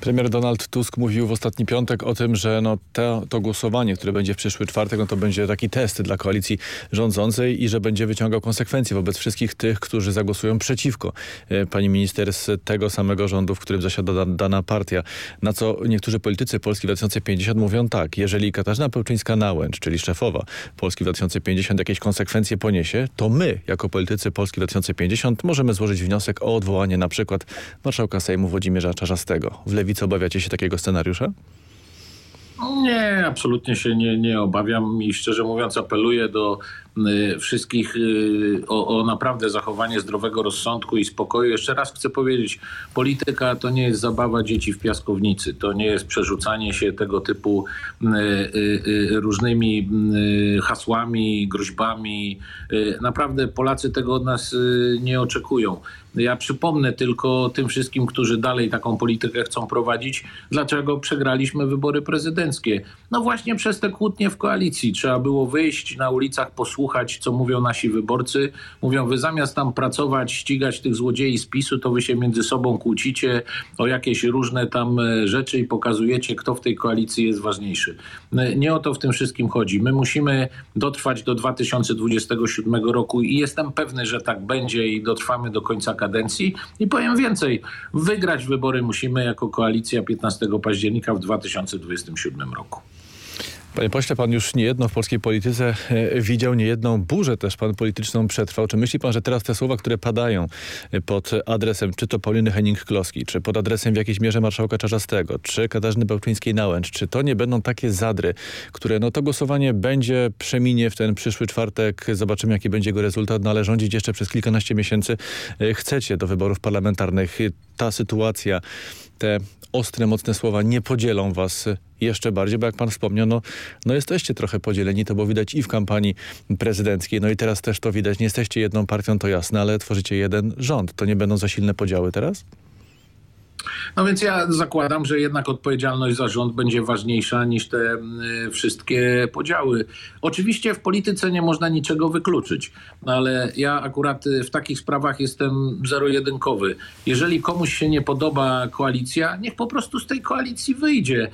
Premier Donald Tusk mówił w ostatni piątek o tym, że no to, to głosowanie, które będzie w przyszły czwartek, no to będzie taki test dla koalicji rządzącej i że będzie wyciągał konsekwencje wobec wszystkich tych, którzy zagłosują przeciwko e, pani minister z tego samego rządu, w którym zasiada dana partia. Na co niektórzy politycy Polski 2050 mówią tak, jeżeli Katarzyna Pełczyńska-Nałęcz, czyli szefowa Polski 2050 jakieś konsekwencje poniesie, to my, jako politycy Polski 2050 możemy złożyć wniosek o odwołanie na przykład marszałka Sejmu Włodzimierza Czarzastego. W lewicy obawiacie się takiego scenariusza? Nie, absolutnie się nie, nie obawiam i szczerze mówiąc apeluję do y, wszystkich y, o, o, naprawdę zachowanie zdrowego rozsądku i spokoju. Jeszcze raz chcę powiedzieć, polityka to nie jest zabawa dzieci w piaskownicy, to nie jest przerzucanie się tego typu y, różnymi hasłami, groźbami. Naprawdę Polacy tego od nas nie oczekują. Ja przypomnę tylko tym wszystkim, którzy dalej taką politykę chcą prowadzić, dlaczego przegraliśmy wybory prezydenckie. No właśnie przez te kłótnie w koalicji. Trzeba było wyjść na ulicach, posłuchać, co mówią nasi wyborcy. Mówią, wy zamiast tam pracować, ścigać tych złodziei z PiSu, to wy się między sobą kłócicie o jakieś różne tam e, rzeczy i pokazujecie, kto w tej koalicji jest ważniejszy. E, nie o to w tym wszystkim chodzi. My musimy dotrwać do 2027 roku i jestem pewny, że tak będzie i dotrwamy do końca kadencji. I powiem więcej, wygrać wybory musimy jako koalicja 15 października w 2027 roku. Panie pośle, pan już niejedno w polskiej polityce e, widział, niejedną burzę też pan polityczną przetrwał. Czy myśli pan, że teraz te słowa, które padają e, pod adresem czy to Pauliny Henning-Kloski, czy pod adresem w jakiejś mierze marszałka Czarzastego, czy Katarzyny Bełczyńskiej-Nałęcz, czy to nie będą takie zadry, które no to głosowanie będzie, przeminie w ten przyszły czwartek, zobaczymy jaki będzie jego rezultat, no ale rządzić jeszcze przez kilkanaście miesięcy e, chcecie do wyborów parlamentarnych. Ta sytuacja, te ostre, mocne słowa nie podzielą was jeszcze bardziej, bo jak pan wspomniał, no, no jesteście trochę podzieleni, to było widać i w kampanii prezydenckiej, no i teraz też to widać. Nie jesteście jedną partią, to jasne, ale tworzycie jeden rząd. To nie będą za silne podziały teraz? No więc ja zakładam, że jednak odpowiedzialność za rząd będzie ważniejsza niż te wszystkie podziały. Oczywiście w polityce nie można niczego wykluczyć, ale ja akurat w takich sprawach jestem zero-jedynkowy. Jeżeli komuś się nie podoba koalicja, niech po prostu z tej koalicji wyjdzie,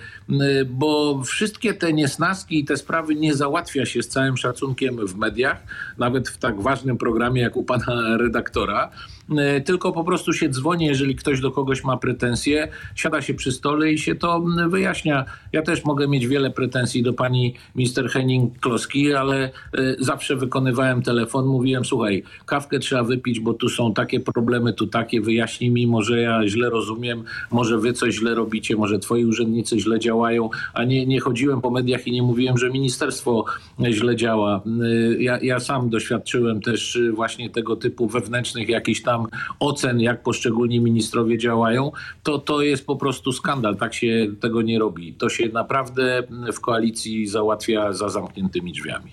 bo wszystkie te niesnaski i te sprawy nie załatwia się z całym szacunkiem w mediach, nawet w tak ważnym programie jak u pana redaktora. E, tylko po prostu się dzwoni, jeżeli ktoś do kogoś ma pretensje, siada się przy stole i się to wyjaśnia. Ja też mogę mieć wiele pretensji do pani minister Henning-Kloski, ale e, zawsze wykonywałem telefon, mówiłem, słuchaj, kawkę trzeba wypić, bo tu są takie problemy, tu takie, wyjaśnij mi, może ja źle rozumiem, może wy coś źle robicie, może twoi urzędnicy źle działają, a nie, nie chodziłem po mediach i nie mówiłem, że ministerstwo źle działa. E, ja, ja sam doświadczyłem też właśnie tego typu wewnętrznych jakichś tam tam ocen, jak poszczególni ministrowie działają, to to jest po prostu skandal. Tak się tego nie robi. To się naprawdę w koalicji załatwia za zamkniętymi drzwiami.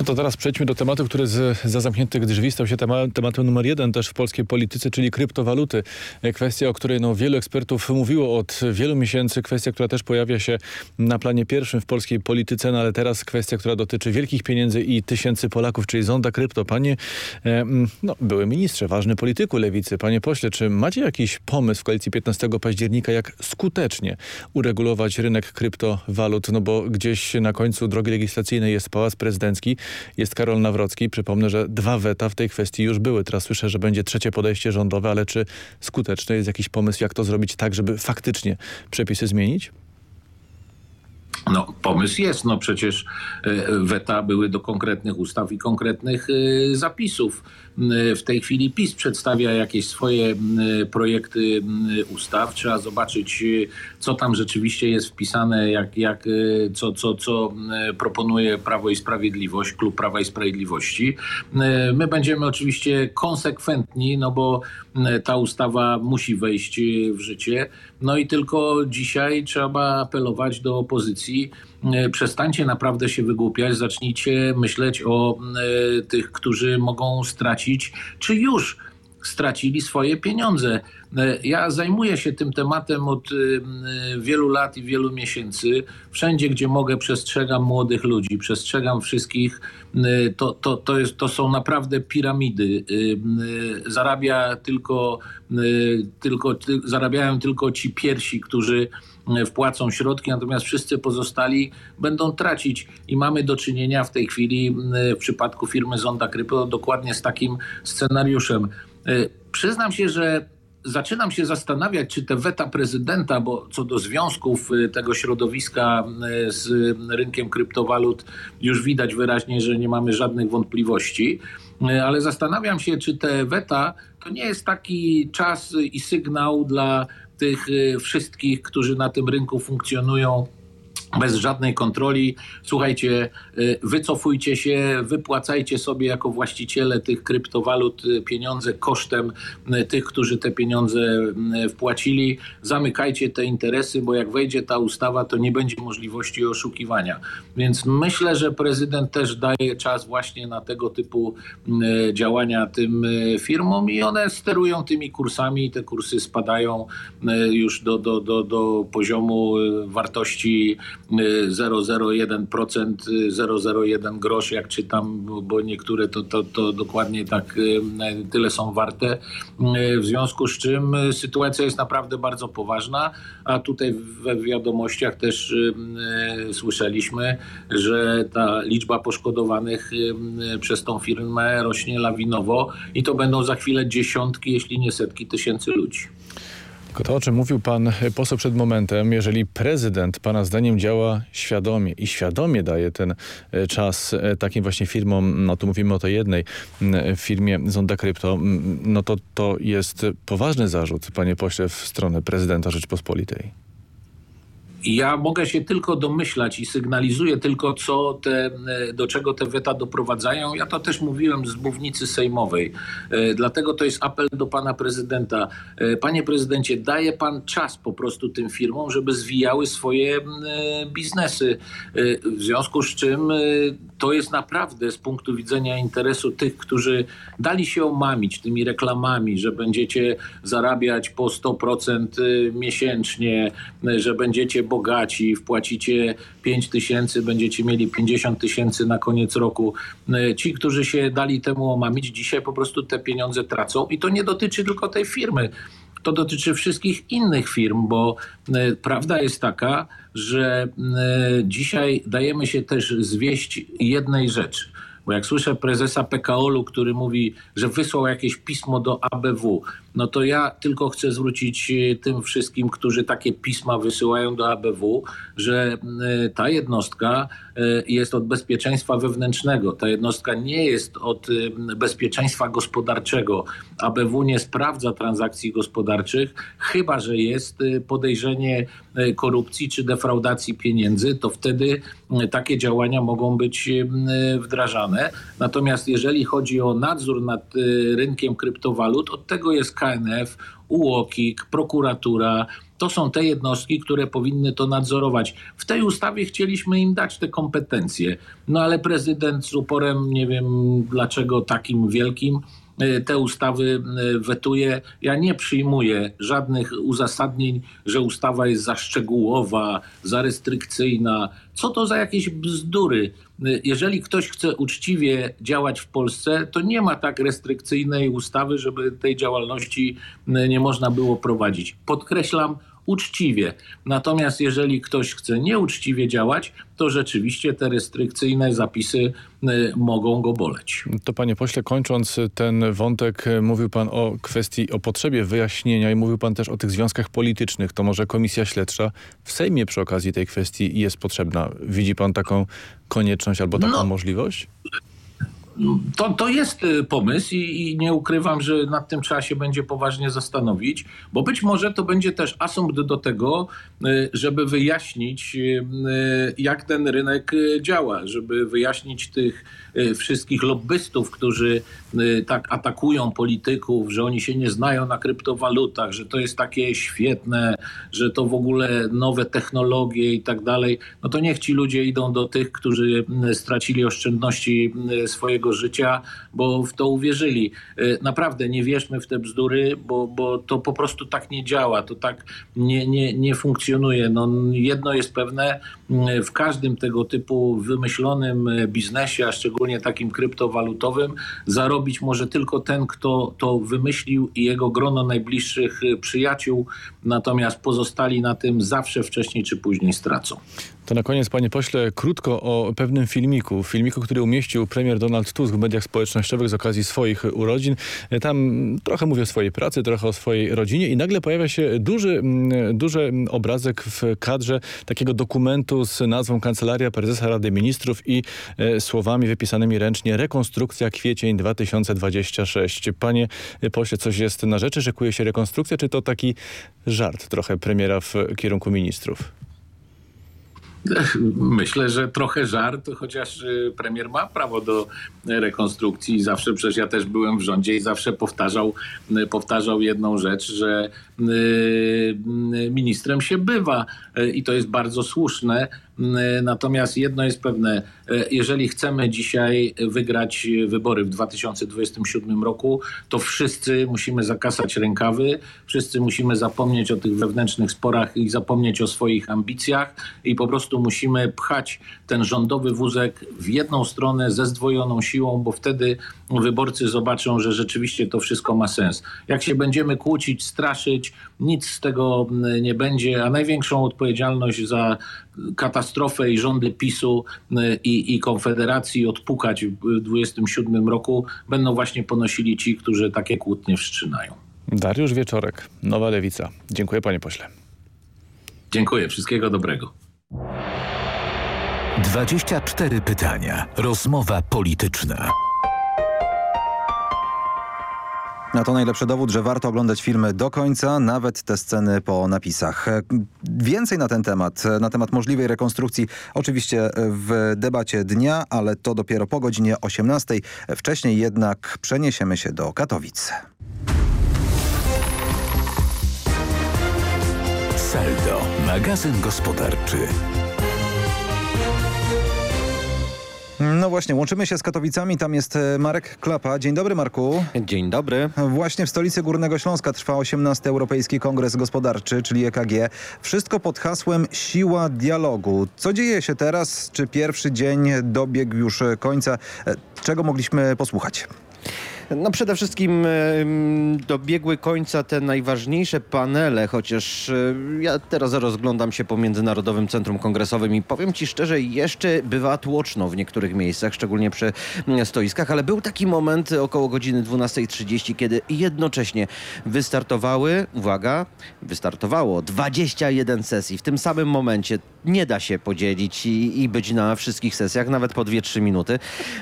No to teraz przejdźmy do tematu, który z, za zamkniętych drzwi stał się temat, tematem numer jeden też w polskiej polityce, czyli kryptowaluty. Kwestia, o której no, wielu ekspertów mówiło od wielu miesięcy. Kwestia, która też pojawia się na planie pierwszym w polskiej polityce, no ale teraz kwestia, która dotyczy wielkich pieniędzy i tysięcy Polaków, czyli zonda krypto. Panie, e, no, były ministrze, ważny polityku lewicy. Panie pośle, czy macie jakiś pomysł w koalicji 15 października, jak skutecznie uregulować rynek kryptowalut? No bo gdzieś na końcu drogi legislacyjnej jest pałac prezydencki, jest Karol Nawrocki. Przypomnę, że dwa weta w tej kwestii już były. Teraz słyszę, że będzie trzecie podejście rządowe, ale czy skuteczny jest jakiś pomysł, jak to zrobić tak, żeby faktycznie przepisy zmienić? No, pomysł jest. No przecież e, weta były do konkretnych ustaw i konkretnych e, zapisów. E, w tej chwili PiS przedstawia jakieś swoje projekty ustaw. Trzeba zobaczyć, co tam rzeczywiście jest wpisane, jak, jak, co, co, co proponuje Prawo i Sprawiedliwość, Klub Prawa i Sprawiedliwości. My będziemy oczywiście konsekwentni, no bo ta ustawa musi wejść w życie. No i tylko dzisiaj trzeba apelować do opozycji, przestańcie naprawdę się wygłupiać, zacznijcie myśleć o e, tych, którzy mogą stracić, czy już stracili swoje pieniądze. E, ja zajmuję się tym tematem od wielu lat i wielu miesięcy. Wszędzie, gdzie mogę, przestrzegam młodych ludzi, przestrzegam wszystkich. To, to, to, jest, to są naprawdę piramidy. Zarabia tylko, tylko, zarabiają tylko ci pierwsi, którzy wpłacą środki, natomiast wszyscy pozostali będą tracić. I mamy do czynienia w tej chwili w przypadku firmy Zonda Krypto dokładnie z takim scenariuszem. E, przyznam się, że zaczynam się zastanawiać, czy te weta prezydenta, bo co do związków e, tego środowiska e, z rynkiem kryptowalut już widać wyraźnie, że nie mamy żadnych wątpliwości, ale zastanawiam się, czy te weta to nie jest taki czas i sygnał dla tych wszystkich, którzy na tym rynku funkcjonują bez żadnej kontroli. Słuchajcie, y, wycofujcie się, wypłacajcie sobie jako właściciele tych kryptowalut y, pieniądze kosztem y, tych, którzy te pieniądze wpłacili. Zamykajcie te interesy, bo jak wejdzie ta ustawa, to nie będzie możliwości oszukiwania. Więc myślę, że prezydent też daje czas właśnie na tego typu działania tym firmom i one sterują tymi kursami i te kursy spadają już do, do, do, do poziomu wartości 0,01%, 0,01 grosz, jak czytam, bo niektóre to, to, to dokładnie tak tyle są warte. W związku z czym sytuacja jest naprawdę bardzo poważna, a tutaj we wiadomościach też y, słyszeliśmy, że ta liczba poszkodowanych przez tą firmę rośnie lawinowo i to będą za chwilę dziesiątki, jeśli nie setki tysięcy ludzi. To, o czym mówił pan poseł przed momentem, jeżeli prezydent pana zdaniem działa świadomie i świadomie daje ten e, czas e, takim właśnie firmom, no tu mówimy o tej jednej firmie Zonda Krypto, no to to jest poważny zarzut, panie pośle, w stronę prezydenta Rzeczpospolitej. Ja mogę się tylko domyślać i sygnalizuję tylko, co te, do czego te weta doprowadzają. Ja to też mówiłem z mównicy sejmowej. E, dlatego to jest apel do pana prezydenta. E, panie prezydencie, daje pan czas po prostu tym firmom, żeby zwijały swoje e, biznesy. W związku z czym to jest naprawdę z punktu widzenia interesu tych, którzy dali się omamić tymi reklamami, że będziecie zarabiać po 100% miesięcznie, że będziecie bogaci, wpłacicie 5 tysięcy, będziecie mieli 50 tysięcy na koniec roku. E, ci, którzy się dali temu omamić, dzisiaj po prostu te pieniądze tracą i to nie dotyczy tylko tej firmy. To dotyczy wszystkich innych firm, bo e, prawda jest taka, że e, dzisiaj dajemy się też zwieść jednej rzeczy. Bo jak słyszę prezesa PKO-u, który mówi, że wysłał jakieś pismo do ABW, no to ja tylko chcę zwrócić e, tym wszystkim, którzy takie pisma wysyłają do ABW, że e, ta jednostka e, jest od bezpieczeństwa wewnętrznego. Ta jednostka nie jest od bezpieczeństwa gospodarczego. ABW nie sprawdza transakcji gospodarczych, chyba że jest podejrzenie korupcji czy defraudacji pieniędzy, to wtedy takie działania mogą być wdrażane. Natomiast jeżeli chodzi o nadzór nad rynkiem kryptowalut, od tego jest KNF, UOKiK, prokuratura. To są te jednostki, które powinny to nadzorować. W tej ustawie chcieliśmy im dać te kompetencje, no ale prezydent z uporem, nie wiem dlaczego takim wielkim, e, te ustawy e, wetuje. Ja nie przyjmuję żadnych uzasadnień, że ustawa jest za szczegółowa, za restrykcyjna. Co to za jakieś bzdury? jeżeli ktoś chce uczciwie działać w Polsce, to nie ma tak restrykcyjnej ustawy, żeby tej działalności nie można było prowadzić. Podkreślam, uczciwie. Natomiast jeżeli ktoś chce nieuczciwie działać, to rzeczywiście te restrykcyjne zapisy y, mogą go boleć. To panie pośle, kończąc ten wątek, mówił pan o kwestii, o potrzebie wyjaśnienia i mówił pan też o tych związkach politycznych. To może komisja śledcza w Sejmie przy okazji tej kwestii jest potrzebna. Widzi pan taką konieczność albo taką no. możliwość? To, to jest y, pomysł i, i, nie ukrywam, że nad tym trzeba się będzie poważnie zastanowić, bo być może to będzie też asumpt do tego, y, żeby wyjaśnić, y, jak ten rynek działa, żeby wyjaśnić tych wszystkich lobbystów, którzy tak atakują polityków, że oni się nie znają na kryptowalutach, że to jest takie świetne, że to w ogóle nowe technologie i tak dalej. No to niech ci ludzie idą do tych, którzy stracili oszczędności swojego swojego życia, bo w to uwierzyli. E, naprawdę nie wierzmy w te bzdury, bo, bo to po prostu tak nie działa, to tak nie, nie, nie funkcjonuje. No, jedno jest pewne, mm, w każdym tego typu wymyślonym e, biznesie, a szczególnie takim kryptowalutowym, zarobić może tylko ten, kto to wymyślił i jego grono najbliższych przyjaciół, natomiast pozostali na tym zawsze wcześniej czy później stracą. To na koniec, panie pośle, krótko o pewnym filmiku. Filmiku, który umieścił premier Donald Tusk w mediach społecznościowych z okazji swoich urodzin. Tam trochę mówi o swojej pracy, trochę o swojej rodzinie i nagle pojawia się duży, mm, duży obrazek w kadrze takiego dokumentu z nazwą Kancelaria Prezesa Rady Ministrów i e, słowami wypisanymi ręcznie Rekonstrukcja kwiecień 2026. Panie pośle, coś jest na rzeczy? Szykuje się rekonstrukcja, czy to taki żart trochę premiera w kierunku ministrów? Myślę, że trochę żart, chociaż y, premier ma prawo do rekonstrukcji. Zawsze przecież ja też byłem w rządzie i zawsze powtarzał, y, powtarzał jedną rzecz, że ministrem się bywa i to jest bardzo słuszne. Natomiast jedno jest pewne, jeżeli chcemy dzisiaj wygrać wybory w 2027 roku, to wszyscy musimy zakasać rękawy, wszyscy musimy zapomnieć o tych wewnętrznych sporach i zapomnieć o swoich ambicjach i po prostu musimy pchać ten rządowy wózek w jedną stronę ze zdwojoną siłą, bo wtedy wyborcy zobaczą, że rzeczywiście to wszystko ma sens. Jak się będziemy kłócić, straszyć, nic z tego nie będzie, a największą odpowiedzialność za katastrofę i rządy PiSu i, i Konfederacji odpukać w 2027 roku będą właśnie ponosili ci, którzy takie kłótnie wszczynają. Dariusz Wieczorek, Nowa Lewica. Dziękuję panie pośle. Dziękuję, wszystkiego dobrego. 24 pytania. Rozmowa polityczna. A to najlepszy dowód, że warto oglądać filmy do końca, nawet te sceny po napisach. Więcej na ten temat, na temat możliwej rekonstrukcji, oczywiście w debacie dnia, ale to dopiero po godzinie 18. Wcześniej jednak przeniesiemy się do Katowic. Saldo, magazyn gospodarczy. No właśnie, łączymy się z Katowicami. Tam jest e, Marek Klapa. Dzień dobry, Marku. Dzień dobry. Właśnie w stolicy Górnego Śląska trwa 18. Europejski Kongres Gospodarczy, czyli EKG. Wszystko pod hasłem Siła Dialogu. Co dzieje się teraz? Czy pierwszy dzień dobiegł już końca? E, Czego mogliśmy posłuchać? No przede wszystkim em, dobiegły końca te najważniejsze panele, chociaż e, ja teraz rozglądam się po Międzynarodowym Centrum Kongresowym i powiem Ci szczerze, jeszcze bywa tłoczno w niektórych miejscach, szczególnie przy stoiskach, ale był taki moment około godziny 12.30, kiedy jednocześnie wystartowały, uwaga, wystartowało 21 sesji. W tym samym momencie nie da się podzielić i, i być na wszystkich sesjach, nawet po 2-3 minuty,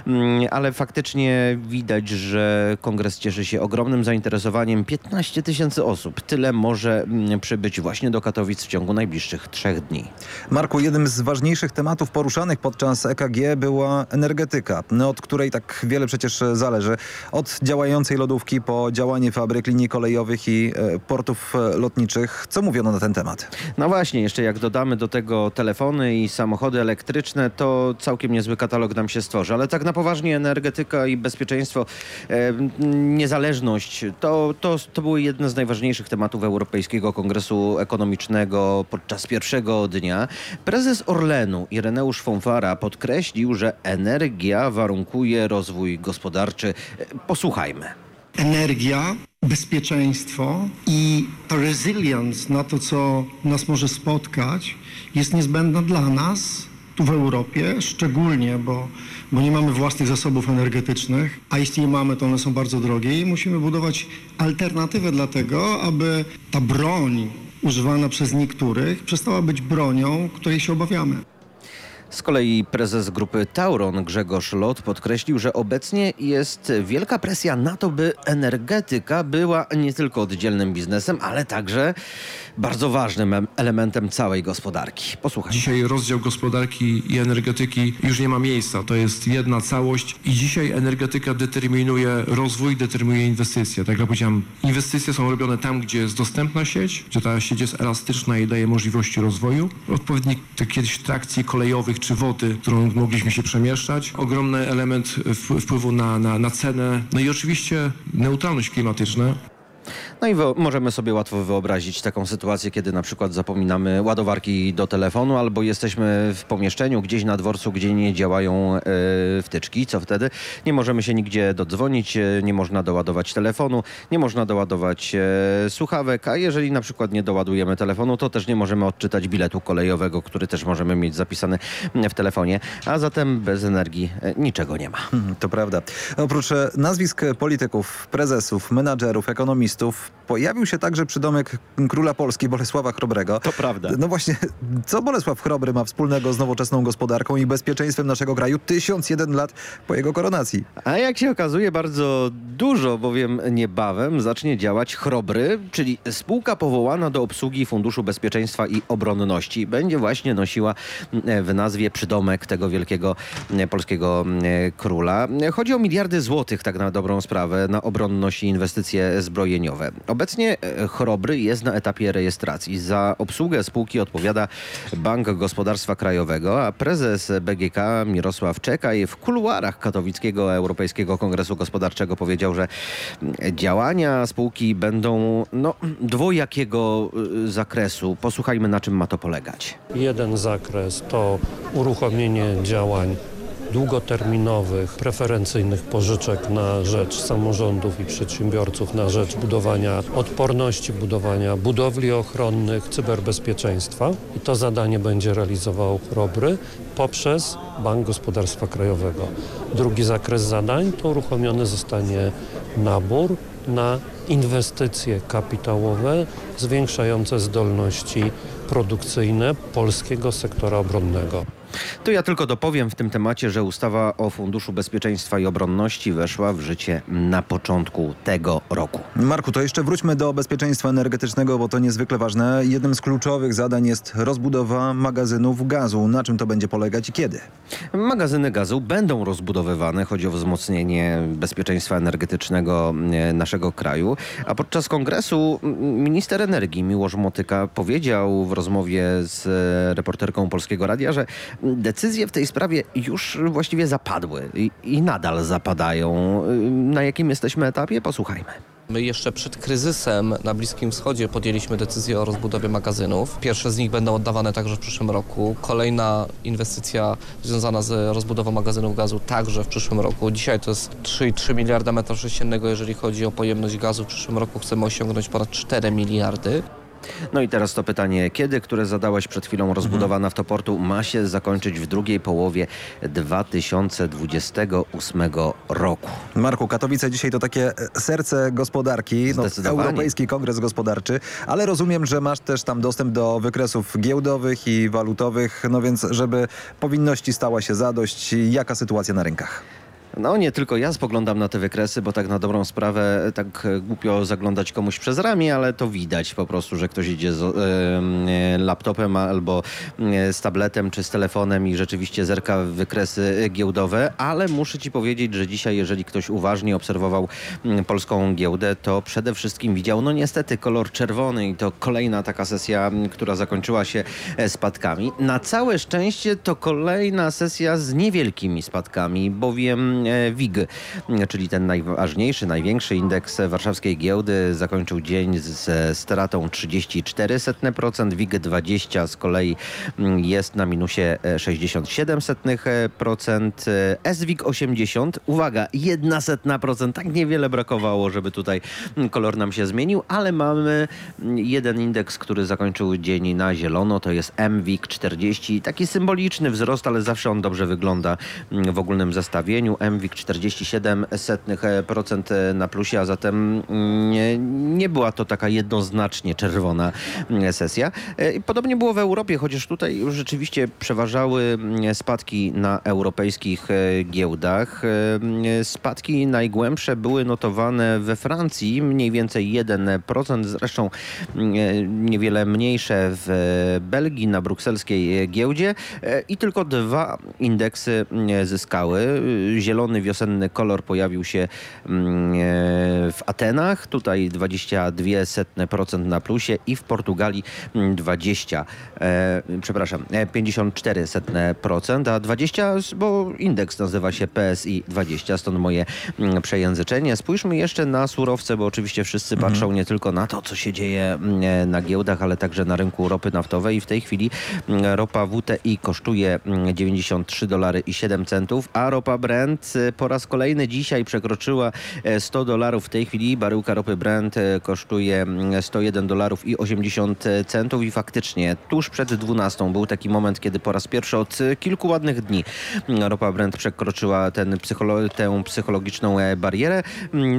Mm, ale faktycznie widać, że kongres cieszy się ogromnym zainteresowaniem. 15 tysięcy osób. Tyle może mm, przybyć właśnie do Katowic w ciągu najbliższych trzech dni. Marku, jednym z ważniejszych tematów poruszanych podczas EKG była energetyka, no, od której tak wiele przecież zależy. Od działającej lodówki po działanie fabryk, linii kolejowych i e, portów e, lotniczych. Co mówiono na ten temat? No właśnie, jeszcze jak dodamy do tego telefony i samochody elektryczne, to całkiem niezły katalog nam się stworzy. Ale tak na poważnie energetyka i bezpieczeństwo, e, niezależność, to, to, to były jedne z najważniejszych tematów Europejskiego Kongresu Ekonomicznego podczas pierwszego dnia. Prezes Orlenu Ireneusz Fonfara podkreślił, że energia warunkuje rozwój gospodarczy. Posłuchajmy. energia, bezpieczeństwo i ta resilience na to, co nas może spotkać, jest niezbędna dla nas tu w Europie, szczególnie, bo, bo nie mamy własnych zasobów energetycznych, a jeśli je mamy, to one są bardzo drogie i musimy budować alternatywę dla tego, aby ta broń używana przez niektórych przestała być bronią, której się obawiamy. Z kolei prezes grupy Tauron Grzegorz Lot podkreślił, że obecnie jest wielka presja na to, by energetyka była nie tylko oddzielnym biznesem, ale także bardzo ważnym em- elementem całej gospodarki. Posłuchaj. Dzisiaj rozdział gospodarki i energetyki już nie ma miejsca. To jest jedna całość i dzisiaj energetyka determinuje rozwój, determinuje inwestycje. Tak jak powiedziałem, inwestycje są robione tam, gdzie jest dostępna sieć, gdzie ta sieć jest elastyczna i daje możliwości rozwoju. Odpowiednik kiedyś trakcji kolejowych czy wody, którą mogliśmy się przemieszczać. Ogromny element wp- wpływu na, na, na cenę. No i oczywiście neutralność klimatyczna. No i możemy sobie łatwo wyobrazić taką sytuację, kiedy na przykład zapominamy ładowarki do telefonu albo jesteśmy w pomieszczeniu gdzieś na dworcu, gdzie nie działają e, wtyczki. Co wtedy? Nie możemy się nigdzie dodzwonić, e, nie można doładować telefonu, nie można doładować e, słuchawek, a jeżeli na przykład nie doładujemy telefonu, to też nie możemy odczytać biletu kolejowego, który też możemy mieć zapisany w telefonie, a zatem bez energii niczego nie ma. Mhm, To prawda. Oprócz nazwisk polityków, prezesów, menadżerów, ekonomistów, pojawił się także przydomek króla Polski Bolesława Chrobrego. To prawda. No właśnie, co Bolesław Chrobry ma wspólnego z nowoczesną gospodarką i bezpieczeństwem naszego kraju 1001 lat po jego koronacji? A jak się okazuje bardzo dużo, bowiem niebawem zacznie działać Chrobry, czyli spółka powołana do obsługi Funduszu Bezpieczeństwa i Obronności. Będzie właśnie nosiła e, w nazwie przydomek tego wielkiego e, polskiego e, króla. Chodzi o miliardy złotych, tak na dobrą sprawę, na obronność i inwestycje zbrojeniowe. Obecnie e, Chrobry jest na etapie rejestracji. Za obsługę spółki odpowiada Bank Gospodarstwa Krajowego, a prezes BGK Mirosław Czekaj w kuluarach katowickiego Europejskiego Kongresu Gospodarczego powiedział, że działania spółki będą no, dwojakiego y, zakresu. Posłuchajmy na czym ma to polegać. Jeden zakres to uruchomienie działań długoterminowych, preferencyjnych pożyczek na rzecz samorządów i przedsiębiorców, na rzecz budowania odporności, budowania budowli ochronnych, cyberbezpieczeństwa. I to zadanie będzie realizował Chrobry poprzez Bank Gospodarstwa Krajowego. Drugi zakres zadań to uruchomiony zostanie nabór na inwestycje kapitałowe zwiększające zdolności produkcyjne polskiego sektora obronnego. To ja tylko dopowiem w tym temacie, że ustawa o Funduszu Bezpieczeństwa i Obronności weszła w życie na początku tego roku. Marku, to jeszcze wróćmy do bezpieczeństwa energetycznego, bo to niezwykle ważne. Jednym z kluczowych zadań jest rozbudowa magazynów gazu. Na czym to będzie polegać i kiedy? Magazyny gazu będą rozbudowywane. Chodzi o wzmocnienie bezpieczeństwa energetycznego e, naszego kraju. A podczas kongresu minister energii Miłosz Motyka powiedział w rozmowie z e, reporterką Polskiego Radia, że decyzje w tej sprawie już właściwie zapadły i, i nadal zapadają. Na jakim jesteśmy etapie? Posłuchajmy. My jeszcze przed kryzysem na Bliskim Wschodzie podjęliśmy decyzję o rozbudowie magazynów. Pierwsze z nich będą oddawane także w przyszłym roku. Kolejna inwestycja związana z rozbudową magazynów gazu także w przyszłym roku. Dzisiaj to jest 3,3 miliarda metra sześciennego, jeżeli chodzi o pojemność gazu. W przyszłym roku chcemy osiągnąć ponad 4 miliardy. No i teraz to pytanie, kiedy, które zadałeś przed chwilą, rozbudowa naftoportu ma się zakończyć w drugiej połowie 2028 roku. Marku, Katowice dzisiaj to takie e, serce gospodarki, no, Europejski Kongres Gospodarczy, ale rozumiem, że masz też tam dostęp do wykresów giełdowych i walutowych, no więc żeby powinności stała się zadość, jaka sytuacja na rynkach? No nie tylko ja spoglądam na te wykresy, bo tak na dobrą sprawę e, tak e, głupio zaglądać komuś przez ramię, ale to widać po prostu, że ktoś idzie z e, laptopem albo e, z tabletem czy z telefonem i rzeczywiście zerka wykresy giełdowe, ale muszę ci powiedzieć, że dzisiaj jeżeli ktoś uważnie obserwował m, polską giełdę, to przede wszystkim widział no niestety kolor czerwony i to kolejna taka sesja, m, która zakończyła się spadkami. Na całe szczęście to kolejna sesja z niewielkimi spadkami, bowiem WIG, czyli ten najważniejszy, największy indeks warszawskiej giełdy. Zakończył dzień ze stratą 34%, WIG 20 z kolei jest na minusie 67%, SWIG 80, uwaga, 1%, tak niewiele brakowało, żeby tutaj kolor nam się zmienił, ale mamy jeden indeks, który zakończył dzień na zielono, to jest MWIG 40, taki symboliczny wzrost, ale zawsze on dobrze wygląda w ogólnym zestawieniu. MWIG 47% na plusie, a zatem nie, nie była to taka jednoznacznie czerwona sesja. Podobnie było w Europie, chociaż tutaj rzeczywiście przeważały spadki na europejskich giełdach. Spadki najgłębsze były notowane we Francji, mniej więcej 1%, zresztą niewiele mniejsze w Belgii na brukselskiej giełdzie i tylko dwa indeksy zyskały. Zielony wiosenny kolor pojawił się w Atenach, tutaj 22% na plusie i w Portugalii 20, e, przepraszam, 54%, a 20, bo indeks nazywa się PSI 20, stąd moje przejęzyczenie. Spójrzmy jeszcze na surowce, bo oczywiście wszyscy mhm. patrzą nie tylko na to, co się dzieje na giełdach, ale także na rynku ropy naftowej i w tej chwili ropa WTI kosztuje 93 dolary i 7 centów, a ropa Brent po raz kolejny dzisiaj przekroczyła 100 dolarów. W tej chwili baryłka ropy Brent kosztuje 101 dolarów i 80 centów i faktycznie tuż przed 12 był taki moment, kiedy po raz pierwszy od kilku ładnych dni ropa Brent przekroczyła ten psycholo tę psychologiczną barierę.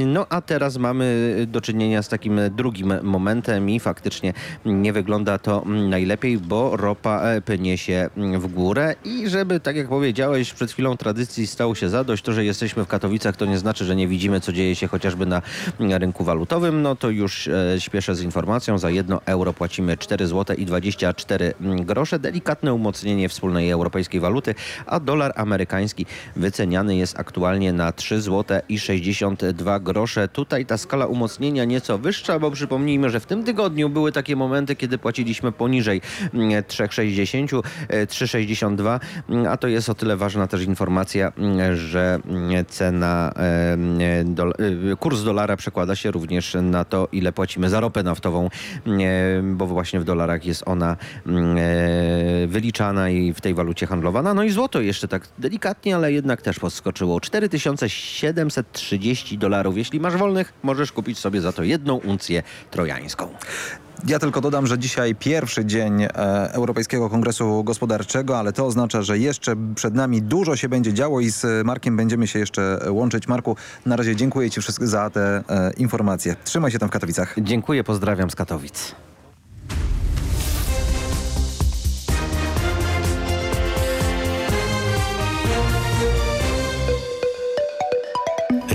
No a teraz mamy do czynienia z takim drugim momentem i faktycznie nie wygląda to najlepiej, bo ropa pnie się w górę i żeby, tak jak powiedziałeś, przed chwilą tradycji stało się zadość, to, że jesteśmy w Katowicach, to nie znaczy, że nie widzimy, co dzieje się chociażby na rynku walutowym. No to już e, śpieszę z informacją. Za jedno euro płacimy 4 zł i 24 grosze. Delikatne umocnienie wspólnej europejskiej waluty, a dolar amerykański wyceniany jest aktualnie na 3 zł i 62 grosze. Tutaj ta skala umocnienia nieco wyższa, bo przypomnijmy, że w tym tygodniu były takie momenty, kiedy płaciliśmy poniżej 3,60, 3,62, a to jest o tyle ważna też informacja, że cena, kurs dolara przekłada się również na to, ile płacimy za ropę naftową, bo właśnie w dolarach jest ona wyliczana i w tej walucie handlowana. No i złoto jeszcze tak delikatnie, ale jednak też podskoczyło. 4730 dolarów. Jeśli masz wolnych, możesz kupić sobie za to jedną uncję trojańską. Ja tylko dodam, że dzisiaj pierwszy dzień e, Europejskiego Kongresu Gospodarczego, ale to oznacza, że jeszcze przed nami dużo się będzie działo i z Markiem będziemy się jeszcze łączyć. Marku, na razie dziękuję Ci za te e, informacje. Trzymaj się tam w Katowicach. Dziękuję, pozdrawiam z Katowic.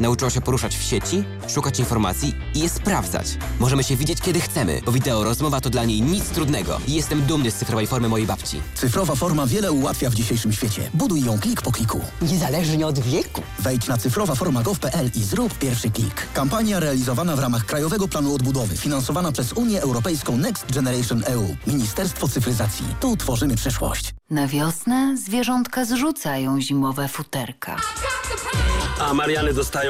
Nauczyła się poruszać w sieci, szukać informacji i je sprawdzać. Możemy się widzieć kiedy chcemy, bo wideo rozmowa to dla niej nic trudnego. I jestem dumny z cyfrowej formy mojej babci. Cyfrowa forma wiele ułatwia w dzisiejszym świecie. Buduj ją klik po kliku. Niezależnie od wieku. Wejdź na cyfrowaforma.gov.pl i zrób pierwszy klik. Kampania realizowana w ramach Krajowego Planu Odbudowy, finansowana przez Unię Europejską Next Generation EU. Ministerstwo Cyfryzacji. Tu tworzymy przyszłość. Na wiosnę zwierzątka zrzucają zimowe futerka. A Mariany dostają